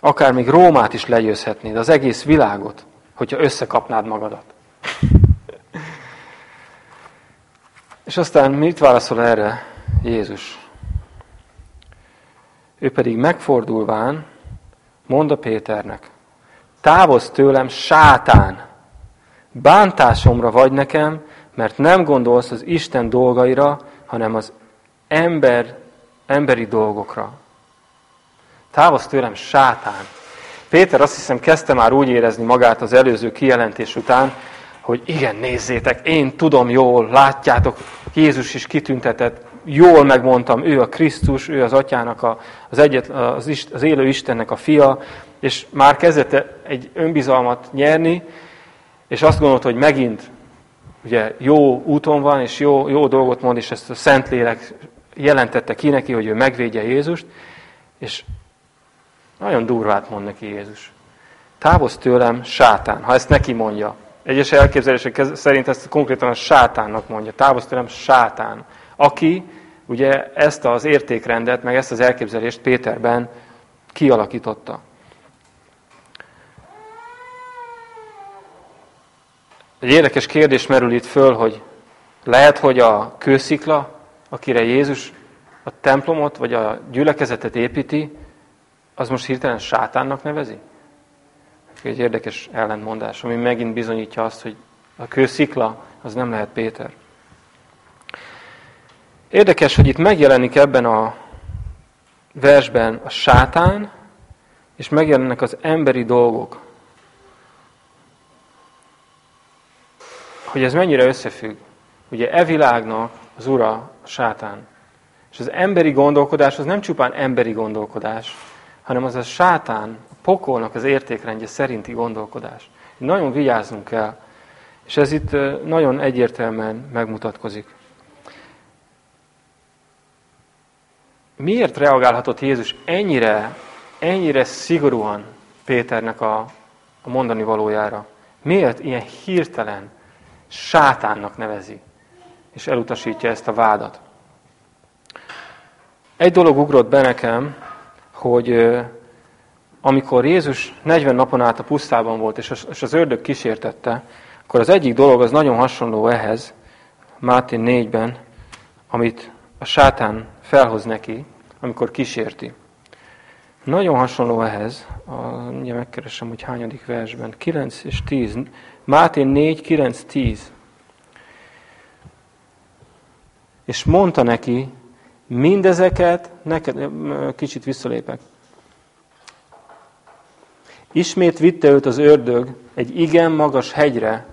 Akár még Rómát is legyőzhetnéd, az egész világot, hogyha összekapnád magadat. És aztán mit válaszol erre Jézus? Ő pedig megfordulván mondta Péternek, távozz tőlem, sátán! Bántásomra vagy nekem, mert nem gondolsz az Isten dolgaira, hanem az ember, emberi dolgokra. Távozz tőlem, sátán! Péter azt hiszem kezdte már úgy érezni magát az előző kijelentés után, hogy igen, nézzétek, én tudom jól, látjátok, Jézus is kitüntetett, jól megmondtam, ő a Krisztus, ő az atyának, a, az, egyet, az, az élő Istennek a fia, és már kezdett egy önbizalmat nyerni, és azt gondolta, hogy megint ugye jó úton van, és jó, jó dolgot mond, és ezt a Szentlélek jelentette ki neki, hogy ő megvédje Jézust, és nagyon durvát mond neki Jézus. Távozz tőlem, sátán, ha ezt neki mondja. Egyes elképzelések szerint ezt konkrétan a sátánnak mondja. Távozz tőlem, sátán. Aki ugye ezt az értékrendet, meg ezt az elképzelést Péterben kialakította. Egy érdekes kérdés merül itt föl, hogy lehet, hogy a kőszikla, akire Jézus a templomot vagy a gyülekezetet építi, az most hirtelen sátánnak nevezi? Egy érdekes ellentmondás, ami megint bizonyítja azt, hogy a kőszikla az nem lehet Péter. Érdekes, hogy itt megjelenik ebben a versben a sátán, és megjelennek az emberi dolgok. Hogy ez mennyire összefügg. Ugye e világnak az ura a sátán. És az emberi gondolkodás az nem csupán emberi gondolkodás, hanem az a sátán, a pokolnak az értékrendje szerinti gondolkodás. Nagyon vigyáznunk kell. És ez itt nagyon egyértelműen megmutatkozik. Miért reagálhatott Jézus ennyire, ennyire szigorúan Péternek a, a mondani valójára? Miért ilyen hirtelen sátánnak nevezi, és elutasítja ezt a vádat? Egy dolog ugrott be nekem, hogy amikor Jézus 40 napon át a pusztában volt, és az ördög kísértette, akkor az egyik dolog az nagyon hasonló ehhez, Máté 4-ben, amit a sátán felhoz neki, amikor kísérti. Nagyon hasonló ehhez, a, ugye megkeresem, hogy hányadik versben, 9 és 10, Máté 4, 9, 10. És mondta neki, mindezeket, neked, kicsit visszalépek. Ismét vitte őt az ördög egy igen magas hegyre,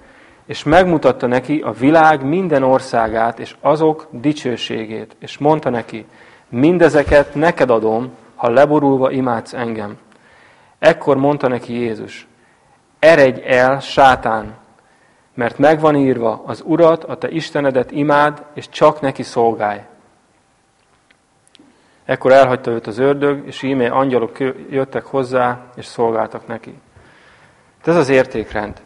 és megmutatta neki a világ minden országát, és azok dicsőségét, és mondta neki, mindezeket neked adom, ha leborulva imádsz engem. Ekkor mondta neki Jézus, eredj el, sátán, mert megvan írva, az Urat, a te Istenedet imád, és csak neki szolgálj. Ekkor elhagyta őt az ördög, és íme angyalok jöttek hozzá, és szolgáltak neki. Ez az értékrend.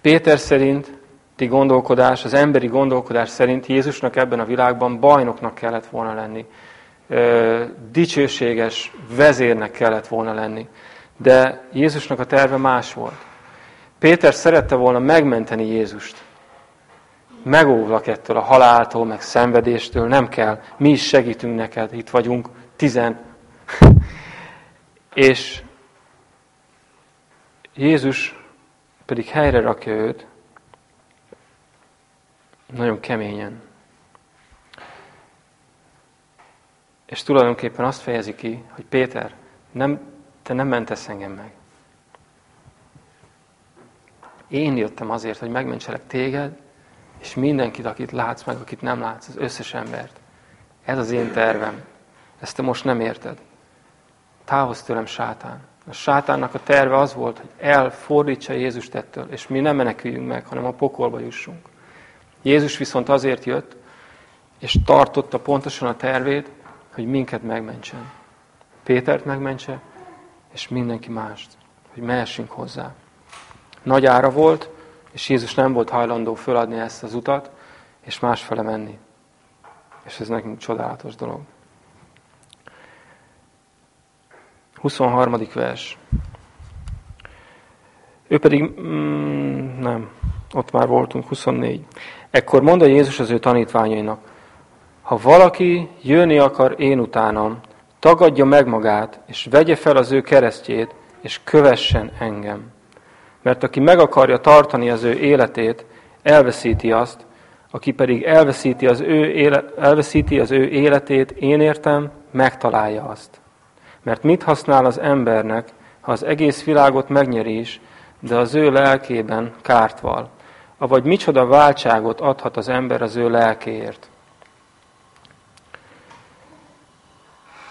Péter szerint ti gondolkodás, az emberi gondolkodás szerint Jézusnak ebben a világban bajnoknak kellett volna lenni. Dicsőséges vezérnek kellett volna lenni. De Jézusnak a terve más volt. Péter szerette volna megmenteni Jézust. Megóvlak ettől a haláltól, meg szenvedéstől, nem kell. Mi is segítünk neked, itt vagyunk, tizen. És Jézus pedig helyre rakja őt, nagyon keményen. És tulajdonképpen azt fejezi ki, hogy Péter, nem, te nem mentesz engem meg. Én jöttem azért, hogy megmentselek téged, és mindenkit, akit látsz meg, akit nem látsz, az összes embert. Ez az én tervem. Ezt te most nem érted. Távozz tőlem sátán. A sátánnak a terve az volt, hogy elfordítsa Jézust ettől, és mi nem meneküljünk meg, hanem a pokolba jussunk. Jézus viszont azért jött, és tartotta pontosan a tervét, hogy minket megmentsen. Pétert megmentse, és mindenki mást, hogy mehessünk hozzá. Nagy ára volt, és Jézus nem volt hajlandó föladni ezt az utat, és másfele menni. És ez nekünk csodálatos dolog. 23. vers. Ő pedig, mm, nem, ott már voltunk, 24. Ekkor mondta Jézus az ő tanítványainak, ha valaki jönni akar én utánam, tagadja meg magát, és vegye fel az ő keresztjét, és kövessen engem. Mert aki meg akarja tartani az ő életét, elveszíti azt, aki pedig elveszíti az ő, élet, elveszíti az ő életét, én értem, megtalálja azt. Mert mit használ az embernek, ha az egész világot megnyeri is, de az ő lelkében kárt val? Avagy micsoda váltságot adhat az ember az ő lelkéért?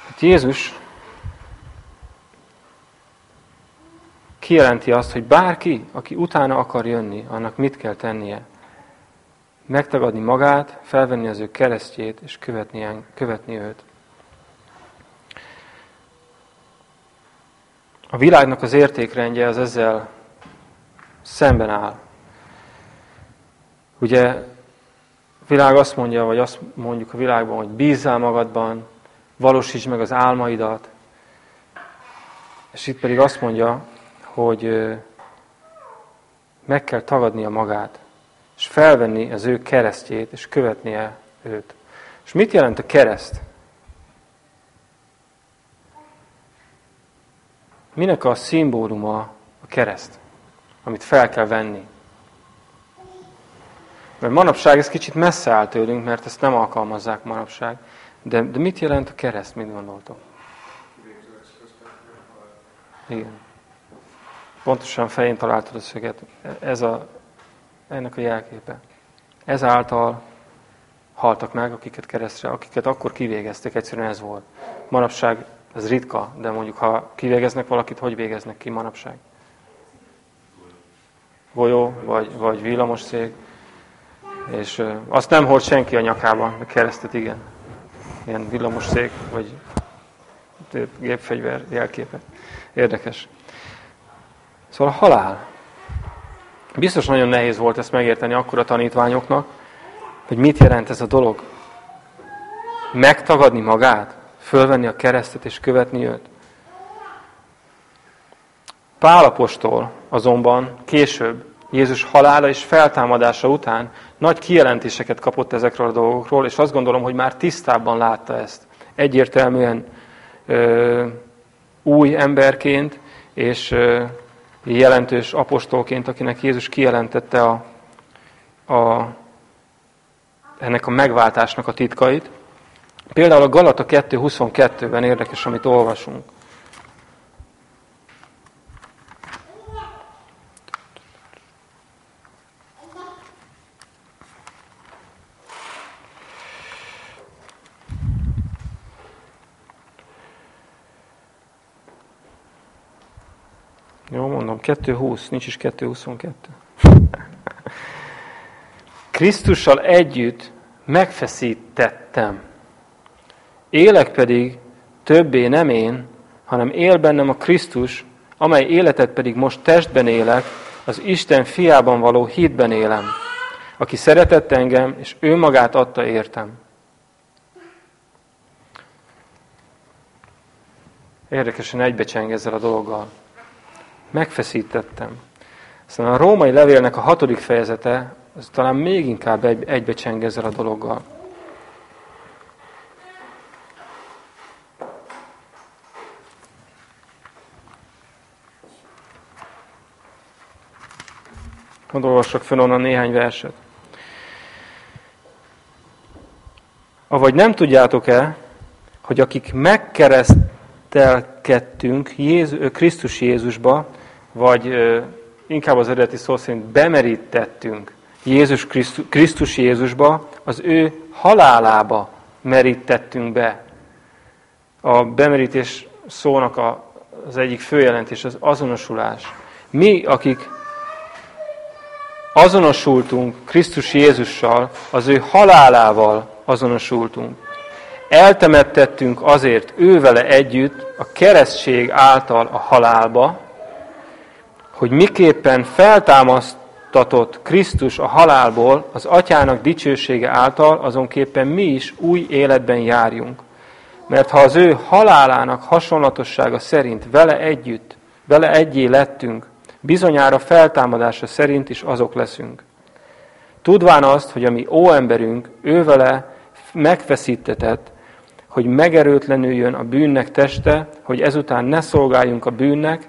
Hát Jézus kijelenti azt, hogy bárki, aki utána akar jönni, annak mit kell tennie? Megtagadni magát, felvenni az ő keresztjét, és követni, követni őt. A világnak az értékrendje az ezzel szemben áll. Ugye a világ azt mondja, vagy azt mondjuk a világban, hogy bízzál magadban, valósítsd meg az álmaidat, és itt pedig azt mondja, hogy meg kell tagadnia magát, és felvenni az ő keresztjét, és követnie őt. És mit jelent a kereszt? Minek a szimbóluma a kereszt, amit fel kell venni? Mert manapság ez kicsit messze áll tőlünk, mert ezt nem alkalmazzák manapság. De, de mit jelent a kereszt, mit gondoltok? Igen. Pontosan fején találtad a szöget. Ez a, ennek a jelképe. Ezáltal haltak meg, akiket keresztre, akiket akkor kivégeztek, egyszerűen ez volt. Manapság ez ritka, de mondjuk ha kivégeznek valakit, hogy végeznek ki manapság? Golyó, vagy, vagy villamosszék, és azt nem hord senki a nyakában, a keresztet igen. Ilyen villamosszék, vagy gépfegyver jelképe. Érdekes. Szóval a halál. Biztos nagyon nehéz volt ezt megérteni akkor a tanítványoknak, hogy mit jelent ez a dolog. Megtagadni magát, fölvenni a keresztet és követni őt. Pálapostól azonban később, Jézus halála és feltámadása után nagy kijelentéseket kapott ezekről a dolgokról, és azt gondolom, hogy már tisztábban látta ezt. Egyértelműen ö, új emberként, és ö, jelentős apostolként, akinek Jézus kijelentette a, a, ennek a megváltásnak a titkait. Például a Galata 2.22-ben érdekes, amit olvasunk. Jó, mondom, 2.20, nincs is 2.22. Krisztussal együtt megfeszítettem. Élek pedig többé nem én, hanem él bennem a Krisztus, amely életet pedig most testben élek, az Isten fiában való hitben élem, aki szeretett engem, és ő magát adta értem. Érdekesen egybecseng ezzel a dologgal megfeszítettem. Aztán a római levélnek a hatodik fejezete, az talán még inkább egy, egybecseng ezzel a dologgal. Hadd olvassak fel onnan néhány verset. Avagy nem tudjátok-e, hogy akik megkeresztelkedtünk Jézus, Krisztus Jézusba, vagy inkább az eredeti szó szerint bemerítettünk Jézus Krisztus, Krisztus Jézusba, az ő halálába merítettünk be. A bemerítés szónak a, az egyik főjelentés az azonosulás. Mi, akik azonosultunk Krisztus Jézussal, az ő halálával azonosultunk. eltemettettünk azért ővele együtt a keresztség által a halálba, hogy miképpen feltámasztatott Krisztus a halálból az atyának dicsősége által, azonképpen mi is új életben járjunk. Mert ha az ő halálának hasonlatossága szerint vele együtt, vele egyé lettünk, bizonyára feltámadása szerint is azok leszünk. Tudván azt, hogy a mi óemberünk ővele megfeszítetett, hogy megerőtlenüljön a bűnnek teste, hogy ezután ne szolgáljunk a bűnnek,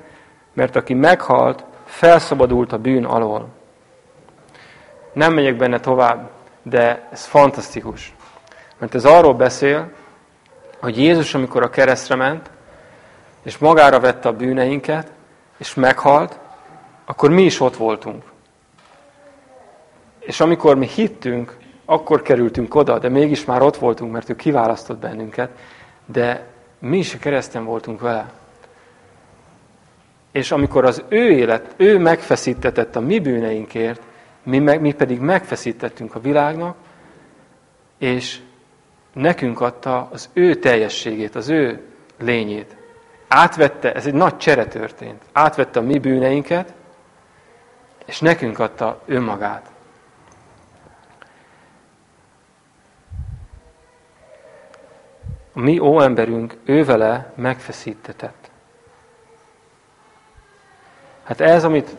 mert aki meghalt, felszabadult a bűn alól. Nem megyek benne tovább, de ez fantasztikus. Mert ez arról beszél, hogy Jézus, amikor a keresztre ment, és magára vette a bűneinket, és meghalt, akkor mi is ott voltunk. És amikor mi hittünk, akkor kerültünk oda, de mégis már ott voltunk, mert ő kiválasztott bennünket, de mi is a kereszten voltunk vele. És amikor az ő élet, ő megfeszítetett a mi bűneinkért, mi, meg, mi pedig megfeszítettünk a világnak, és nekünk adta az ő teljességét, az ő lényét. Átvette, ez egy nagy csere történt, átvette a mi bűneinket, és nekünk adta önmagát. A mi óemberünk ővele megfeszítetett. Hát ez, amit,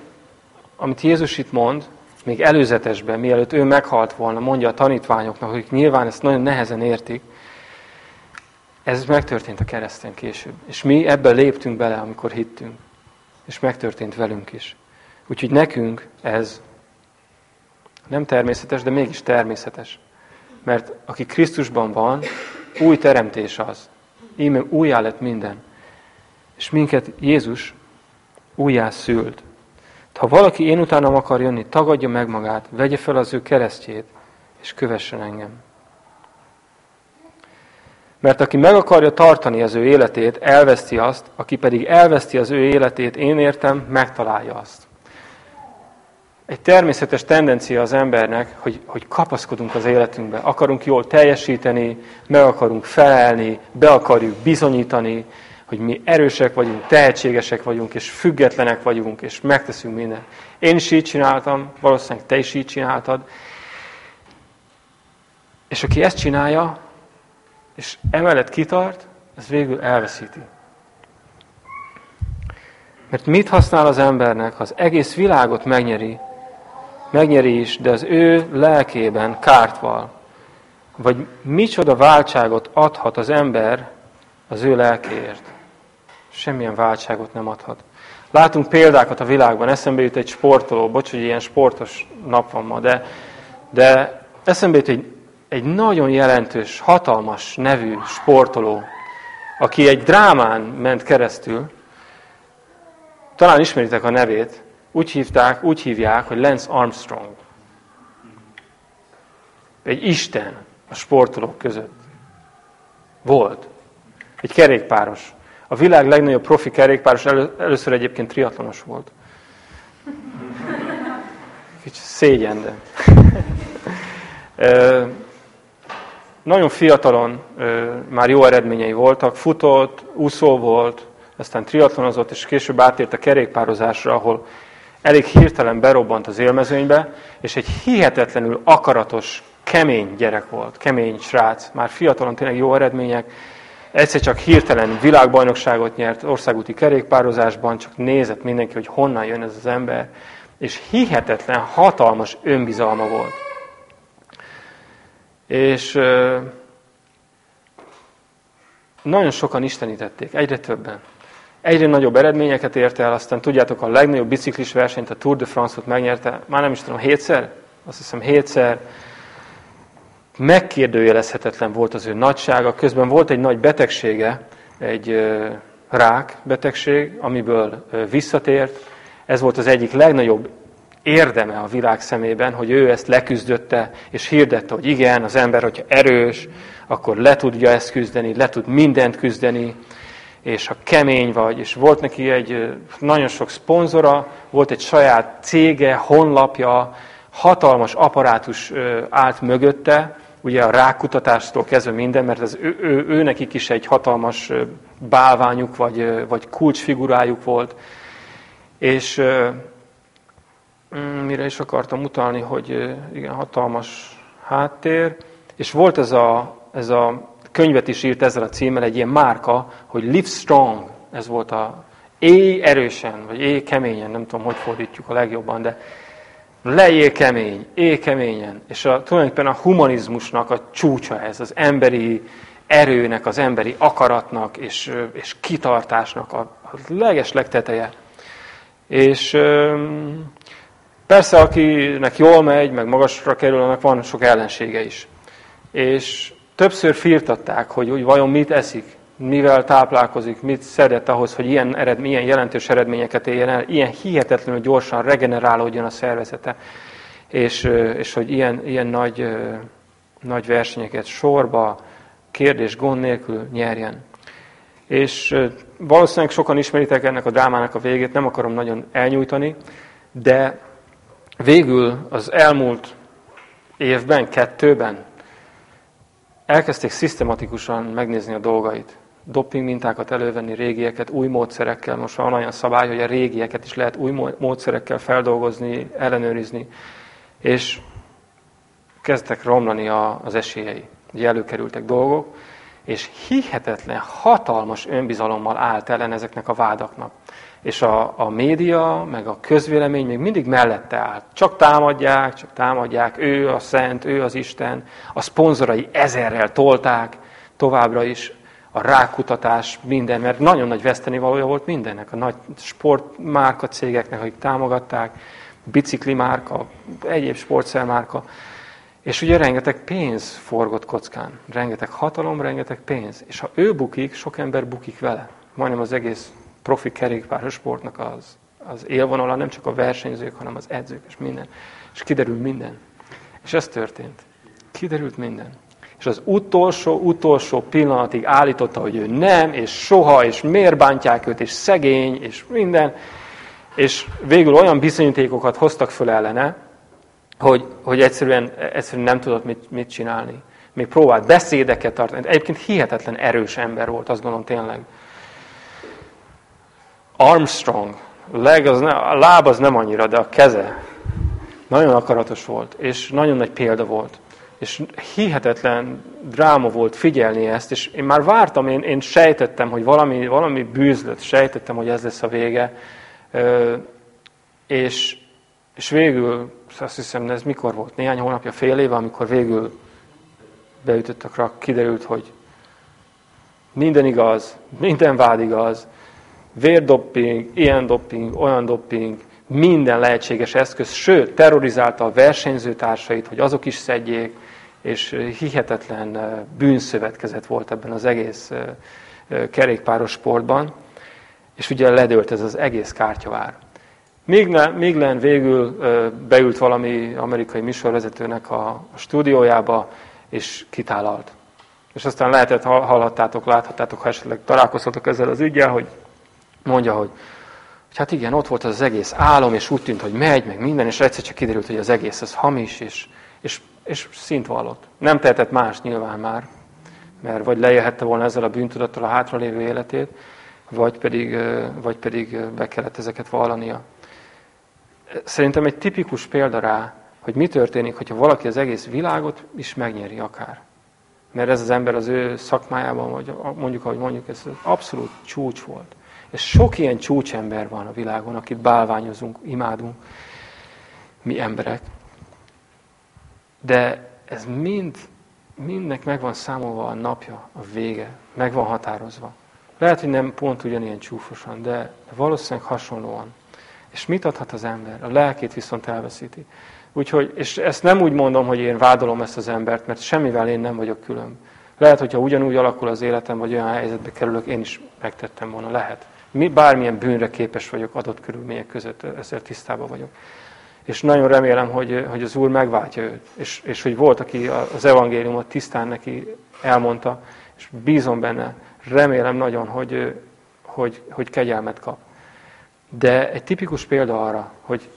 amit Jézus itt mond, még előzetesben, mielőtt ő meghalt volna, mondja a tanítványoknak, akik nyilván ezt nagyon nehezen értik, ez megtörtént a kereszten később. És mi ebben léptünk bele, amikor hittünk. És megtörtént velünk is. Úgyhogy nekünk ez nem természetes, de mégis természetes. Mert aki Krisztusban van, új teremtés az. Íme újjá lett minden. És minket Jézus újjá szült. Ha valaki én utánam akar jönni, tagadja meg magát, vegye fel az ő keresztjét, és kövessen engem. Mert aki meg akarja tartani az ő életét, elveszti azt, aki pedig elveszti az ő életét, én értem, megtalálja azt. Egy természetes tendencia az embernek, hogy, hogy kapaszkodunk az életünkbe. Akarunk jól teljesíteni, meg akarunk felelni, be akarjuk bizonyítani, hogy mi erősek vagyunk, tehetségesek vagyunk, és függetlenek vagyunk, és megteszünk mindent. Én is így csináltam, valószínűleg te is így csináltad. És aki ezt csinálja, és emellett kitart, ez végül elveszíti. Mert mit használ az embernek, ha az egész világot megnyeri, megnyeri is, de az ő lelkében kárt val? Vagy micsoda váltságot adhat az ember az ő lelkéért? Semmilyen váltságot nem adhat. Látunk példákat a világban, eszembe jut egy sportoló, bocs, hogy ilyen sportos nap van ma, de, de eszembe jut egy, egy nagyon jelentős, hatalmas nevű sportoló, aki egy drámán ment keresztül, talán ismeritek a nevét, úgy hívták, úgy hívják, hogy Lance Armstrong. Egy Isten a sportolók között. Volt. Egy kerékpáros. A világ legnagyobb profi kerékpáros elő, először egyébként triatlonos volt. Kicsit szégyen, de... nagyon fiatalon már jó eredményei voltak, futott, úszó volt, aztán triatlonozott, és később átért a kerékpározásra, ahol elég hirtelen berobbant az élmezőnybe, és egy hihetetlenül akaratos, kemény gyerek volt, kemény srác, már fiatalon tényleg jó eredmények, egyszer csak hirtelen világbajnokságot nyert országúti kerékpározásban, csak nézett mindenki, hogy honnan jön ez az ember, és hihetetlen, hatalmas önbizalma volt. És nagyon sokan istenítették, egyre többen. Egyre nagyobb eredményeket ért el, aztán tudjátok, a legnagyobb biciklis versenyt, a Tour de France-ot megnyerte, már nem is tudom, hétszer? Azt hiszem hétszer. Megkérdőjelezhetetlen volt az ő nagysága. Közben volt egy nagy betegsége, egy rák betegség, amiből visszatért. Ez volt az egyik legnagyobb érdeme a világ szemében, hogy ő ezt leküzdötte, és hirdette, hogy igen, az ember, hogyha erős, akkor le tudja ezt küzdeni, le tud mindent küzdeni, és ha kemény vagy, és volt neki egy nagyon sok szponzora, volt egy saját cége, honlapja, hatalmas apparátus állt mögötte, ugye a rákutatástól kezdve minden, mert ez ő, ő, ő nekik is egy hatalmas bálványuk, vagy, vagy kulcsfigurájuk volt. És mm, mire is akartam utalni, hogy igen, hatalmas háttér, és volt ez a, ez a könyvet is írt ezzel a címmel, egy ilyen márka, hogy Live Strong, ez volt a éj erősen, vagy éj keményen, nem tudom, hogy fordítjuk a legjobban, de lejél kemény, éj keményen. És a, tulajdonképpen a humanizmusnak a csúcsa ez, az emberi erőnek, az emberi akaratnak és, és kitartásnak a, a leges legteteje. És persze, akinek jól megy, meg magasra kerül, annak van sok ellensége is. És többször firtatták, hogy, hogy vajon mit eszik, mivel táplálkozik, mit szedett ahhoz, hogy ilyen, ered, ilyen jelentős eredményeket éljen el, ilyen hihetetlenül gyorsan regenerálódjon a szervezete, és, és hogy ilyen, ilyen nagy, nagy versenyeket sorba, kérdés, gond nélkül nyerjen. És valószínűleg sokan ismeritek ennek a drámának a végét, nem akarom nagyon elnyújtani, de végül az elmúlt évben, kettőben elkezdték szisztematikusan megnézni a dolgait. Doping mintákat elővenni, régieket új módszerekkel. Most van olyan szabály, hogy a régieket is lehet új módszerekkel feldolgozni, ellenőrizni. És kezdtek romlani az esélyei. Ugye előkerültek dolgok, és hihetetlen, hatalmas önbizalommal állt ellen ezeknek a vádaknak. És a, a média, meg a közvélemény még mindig mellette állt. Csak támadják, csak támadják, ő a szent, ő az Isten. A szponzorai ezerrel tolták továbbra is a rákutatás, minden, mert nagyon nagy vesztenivalója volt mindennek. A nagy sportmárka cégeknek, akik támogatták, biciklimárka, egyéb sportszermárka. És ugye rengeteg pénz forgott kockán, rengeteg hatalom, rengeteg pénz. És ha ő bukik, sok ember bukik vele. Majdnem az egész profi kerékpáros sportnak az, az élvonala, nem csak a versenyzők, hanem az edzők és minden. És kiderül minden. És ez történt. Kiderült minden. És az utolsó, utolsó pillanatig állította, hogy ő nem, és soha, és miért bántják őt, és szegény, és minden. És végül olyan bizonyítékokat hoztak föl ellene, hogy, hogy egyszerűen, egyszerűen nem tudott mit, mit csinálni. Még próbált beszédeket tartani. Egyébként hihetetlen erős ember volt, azt gondolom tényleg. Armstrong, leg az ne, a láb az nem annyira, de a keze nagyon akaratos volt, és nagyon nagy példa volt. És hihetetlen dráma volt figyelni ezt, és én már vártam, én, én sejtettem, hogy valami, valami bűzlött, sejtettem, hogy ez lesz a vége. És, és végül azt hiszem, ez mikor volt? Néhány hónapja, fél éve, amikor végül beütöttek rá, kiderült, hogy minden igaz, minden vád igaz, vérdopping, ilyen dopping, olyan dopping, minden lehetséges eszköz, sőt, terrorizálta a versenyzőtársait, hogy azok is szedjék, és hihetetlen bűnszövetkezet volt ebben az egész kerékpáros sportban, és ugye ledőlt ez az egész kártyavár. Míg, ne, míg len végül beült valami amerikai műsorvezetőnek a, stúdiójába, és kitálalt. És aztán lehetett, hallhattátok, láthattátok, ha esetleg találkozhatok ezzel az ügyel, hogy mondja, hogy, hogy hát igen, ott volt az, az egész álom, és úgy tűnt, hogy megy, meg minden, és egyszer csak kiderült, hogy az egész az hamis, és, és, és szint vallott. Nem tehetett más nyilván már, mert vagy leélhette volna ezzel a bűntudattal a hátralévő életét, vagy pedig, vagy pedig be kellett ezeket vallania. Szerintem egy tipikus példa rá, hogy mi történik, hogyha valaki az egész világot is megnyeri akár. Mert ez az ember az ő szakmájában, vagy mondjuk, ahogy mondjuk, ez abszolút csúcs volt. És sok ilyen csúcsember van a világon, akit bálványozunk, imádunk, mi emberek. De ez mind, mindnek megvan számolva a napja, a vége, meg van határozva. Lehet, hogy nem pont ugyanilyen csúfosan, de valószínűleg hasonlóan. És mit adhat az ember? A lelkét viszont elveszíti. Úgyhogy, és ezt nem úgy mondom, hogy én vádolom ezt az embert, mert semmivel én nem vagyok külön. Lehet, hogyha ugyanúgy alakul az életem, vagy olyan helyzetbe kerülök, én is megtettem volna. Lehet. Mi, bármilyen bűnre képes vagyok adott körülmények között, ezzel tisztában vagyok. És nagyon remélem, hogy, hogy az Úr megváltja őt. És, és hogy volt, aki az evangéliumot tisztán neki elmondta, és bízom benne, remélem nagyon, hogy, hogy, hogy kegyelmet kap. De egy tipikus példa arra, hogy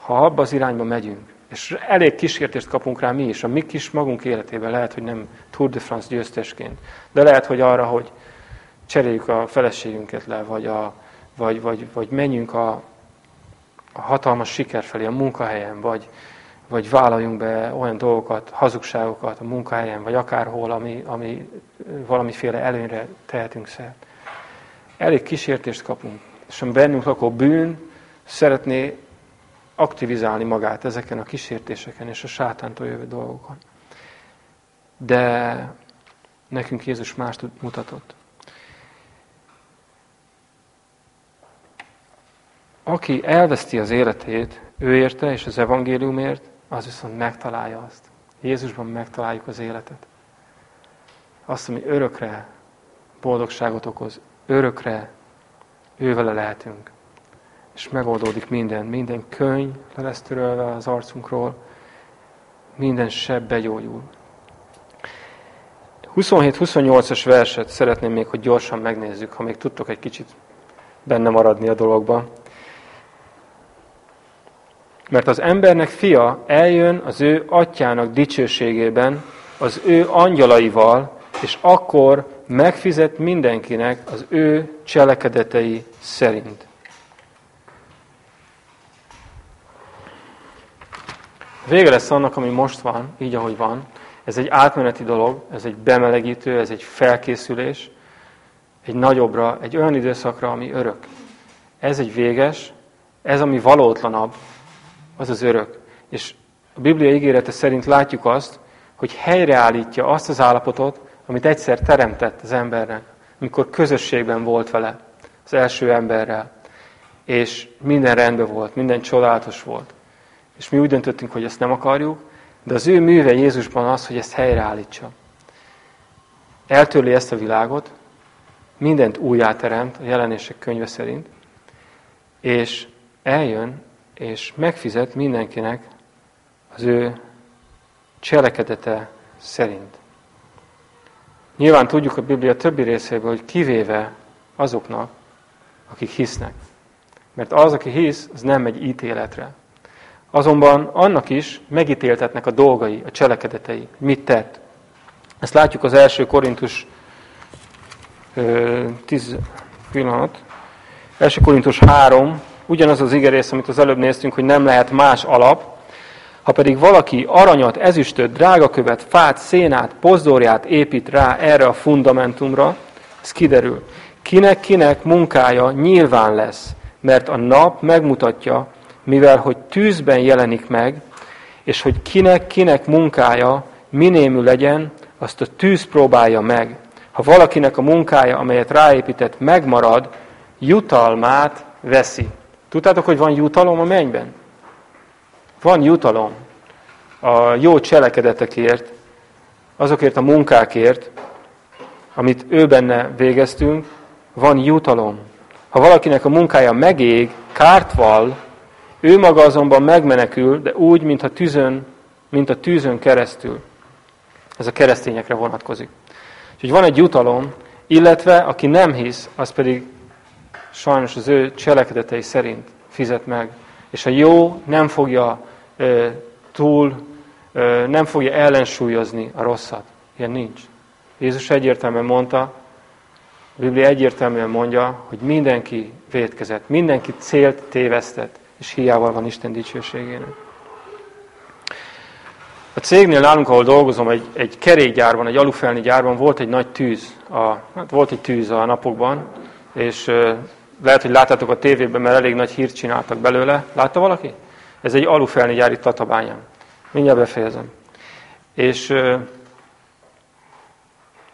ha abba az irányba megyünk, És elég kísértést kapunk rá mi is. A mi kis magunk életében lehet, hogy nem Tour de France győztesként, de lehet, hogy arra, hogy cseréljük a feleségünket le, vagy, a, vagy, vagy, vagy menjünk a, a hatalmas siker felé a munkahelyen, vagy, vagy vállaljunk be olyan dolgokat, hazugságokat a munkahelyen, vagy akárhol, ami, ami valamiféle előnyre tehetünk szert. Elég kísértést kapunk, és a bennünk lakó bűn szeretné aktivizálni magát ezeken a kísértéseken és a sátántól jövő dolgokon. De nekünk Jézus más mutatott. Aki elveszti az életét, ő érte és az evangéliumért, az viszont megtalálja azt. Jézusban megtaláljuk az életet. Azt, ami örökre boldogságot okoz, örökre ővele lehetünk. És megoldódik minden. Minden könyv le lesz törölve az arcunkról, minden sebb begyógyul. 27-28-as verset szeretném még, hogy gyorsan megnézzük, ha még tudtok egy kicsit benne maradni a dologban. Mert az embernek fia eljön az ő atyának dicsőségében, az ő angyalaival, és akkor megfizet mindenkinek az ő cselekedetei szerint. Vége lesz annak, ami most van, így ahogy van. Ez egy átmeneti dolog, ez egy bemelegítő, ez egy felkészülés, egy nagyobbra, egy olyan időszakra, ami örök. Ez egy véges, ez ami valótlanabb, az az örök. És a Biblia ígérete szerint látjuk azt, hogy helyreállítja azt az állapotot, amit egyszer teremtett az embernek, amikor közösségben volt vele, az első emberrel, és minden rendben volt, minden csodálatos volt. És mi úgy döntöttünk, hogy ezt nem akarjuk, de az ő műve Jézusban az, hogy ezt helyreállítsa. Eltörli ezt a világot, mindent újjáteremt a jelenések könyve szerint, és eljön, és megfizet mindenkinek az ő cselekedete szerint. Nyilván tudjuk a Biblia többi részéből, hogy kivéve azoknak, akik hisznek. Mert az, aki hisz, az nem megy ítéletre. Azonban annak is megítéltetnek a dolgai, a cselekedetei, mit tett. Ezt látjuk az első Korintus 10 pillanat. Első Korintus 3, ugyanaz az igerész, amit az előbb néztünk, hogy nem lehet más alap, ha pedig valaki aranyat, ezüstöt, drágakövet, fát, szénát, pozdorját épít rá erre a fundamentumra, ez kiderül. Kinek-kinek munkája nyilván lesz, mert a nap megmutatja, mivel hogy tűzben jelenik meg, és hogy kinek-kinek munkája minémű legyen, azt a tűz próbálja meg. Ha valakinek a munkája, amelyet ráépített, megmarad, jutalmát veszi. Tudtátok, hogy van jutalom a mennyben? Van jutalom a jó cselekedetekért, azokért a munkákért, amit ő benne végeztünk, van jutalom. Ha valakinek a munkája megég, kárt val, ő maga azonban megmenekül, de úgy, mint a tűzön, mint a tűzön keresztül. Ez a keresztényekre vonatkozik. Úgyhogy van egy jutalom, illetve aki nem hisz, az pedig sajnos az ő cselekedetei szerint fizet meg. És a jó nem fogja e, túl, e, nem fogja ellensúlyozni a rosszat. Ilyen nincs. Jézus egyértelműen mondta, a Biblia egyértelműen mondja, hogy mindenki vétkezett, mindenki célt tévesztett, és hiával van Isten dicsőségének. A cégnél nálunk, ahol dolgozom, egy, egy kerékgyárban, egy alufelni gyárban volt egy nagy tűz. A, hát volt egy tűz a napokban, és lehet, hogy láttátok a tévében, mert elég nagy hírt csináltak belőle. Látta valaki? Ez egy alufelni gyári tatabányám. Mindjárt befejezem. És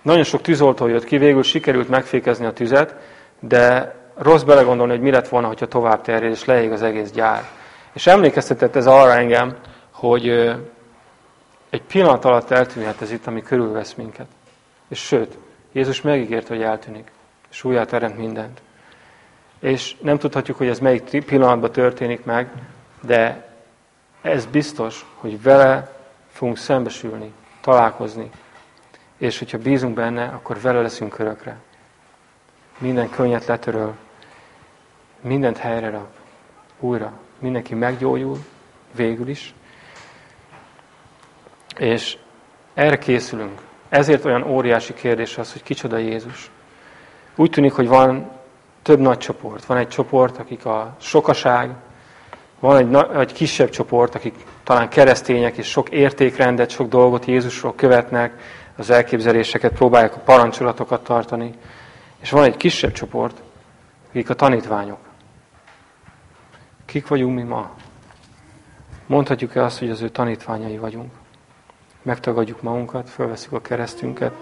nagyon sok tűzoltó jött ki, végül sikerült megfékezni a tüzet, de rossz belegondolni, hogy mi lett volna, hogyha tovább terjed, és leég az egész gyár. És emlékeztetett ez arra engem, hogy egy pillanat alatt eltűnhet ez itt, ami körülvesz minket. És sőt, Jézus megígért, hogy eltűnik, és újjá teremt mindent. És nem tudhatjuk, hogy ez melyik pillanatban történik meg, de ez biztos, hogy vele fogunk szembesülni, találkozni. És hogyha bízunk benne, akkor vele leszünk örökre. Minden könnyet letöröl, mindent helyre rak, újra. Mindenki meggyógyul, végül is, És erre készülünk. Ezért olyan óriási kérdés az, hogy kicsoda Jézus. Úgy tűnik, hogy van több nagy csoport. Van egy csoport, akik a sokaság, van egy, egy kisebb csoport, akik talán keresztények, és sok értékrendet, sok dolgot Jézusról követnek, az elképzeléseket próbálják a parancsolatokat tartani. És van egy kisebb csoport, akik a tanítványok. Kik vagyunk mi ma? Mondhatjuk-e azt, hogy az ő tanítványai vagyunk? Megtagadjuk magunkat, fölveszünk a keresztünket,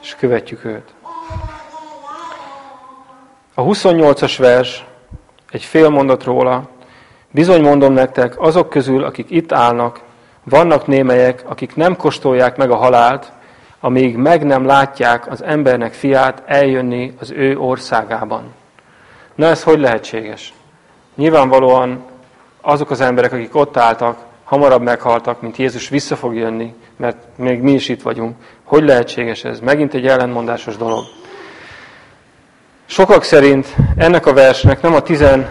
és követjük őt. A 28-as vers, egy fél mondat róla, bizony mondom nektek, azok közül, akik itt állnak, vannak némelyek, akik nem kóstolják meg a halált, amíg meg nem látják az embernek fiát eljönni az ő országában. Na ez hogy lehetséges? Nyilvánvalóan azok az emberek, akik ott álltak, hamarabb meghaltak, mint Jézus vissza fog jönni, mert még mi is itt vagyunk. Hogy lehetséges ez? Megint egy ellentmondásos dolog. Sokak szerint ennek a versnek nem a 16.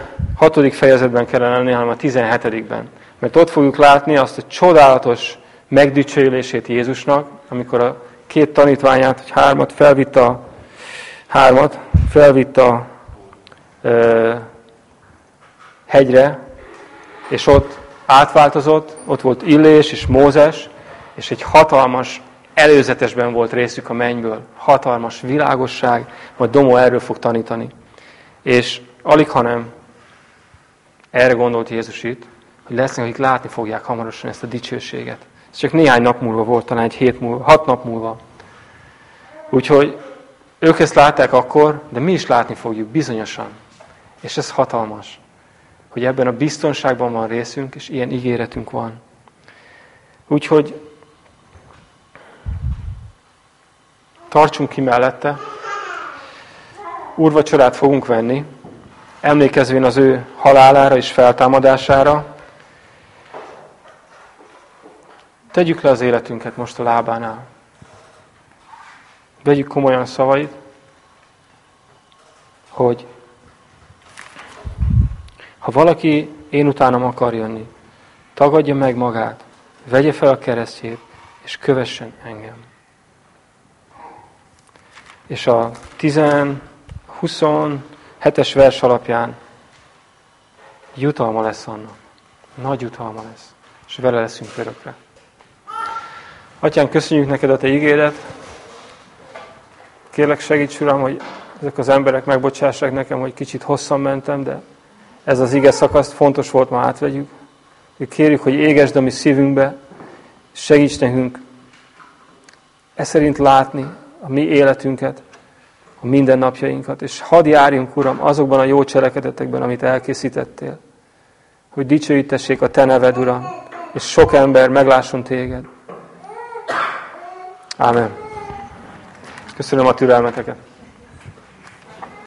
fejezetben kellene lenni, hanem a 17-ben. Mert ott fogjuk látni azt a csodálatos megdicsőülését Jézusnak, amikor a két tanítványát, hogy hármat felvitt a hármat, felvitt a ö, hegyre, és ott átváltozott, ott volt Illés és Mózes, és egy hatalmas előzetesben volt részük a mennyből. Hatalmas világosság, majd Domó erről fog tanítani. És alig, hanem erre gondolt Jézus itt, hogy lesznek, akik látni fogják hamarosan ezt a dicsőséget. Ez csak néhány nap múlva volt, talán egy hét múlva, hat nap múlva. Úgyhogy ők ezt látták akkor, de mi is látni fogjuk bizonyosan. És ez hatalmas, hogy ebben a biztonságban van részünk, és ilyen ígéretünk van. Úgyhogy tartsunk ki mellette, úrvacsorát fogunk venni, emlékezvén az ő halálára és feltámadására. Tegyük le az életünket most a lábánál. Vegyük komolyan a szavaid, hogy ha valaki én utánam akar jönni, tagadja meg magát, vegye fel a keresztjét, és kövessen engem. És a 10-27-es vers alapján jutalma lesz annak. Nagy jutalma lesz. És vele leszünk örökre. Atyán, köszönjük neked a te ígéret. Kérlek segíts, Uram, hogy ezek az emberek megbocsássák nekem, hogy kicsit hosszan mentem, de ez az ige szakaszt fontos volt ma átvegyük. Kérjük, hogy égesd a mi szívünkbe, segíts nekünk e szerint látni, a mi életünket, a mindennapjainkat, és hadd járjunk, Uram, azokban a jó cselekedetekben, amit elkészítettél, hogy dicsőítessék a Te neved, Uram, és sok ember meglásson Téged. Ámen. Köszönöm a türelmeteket.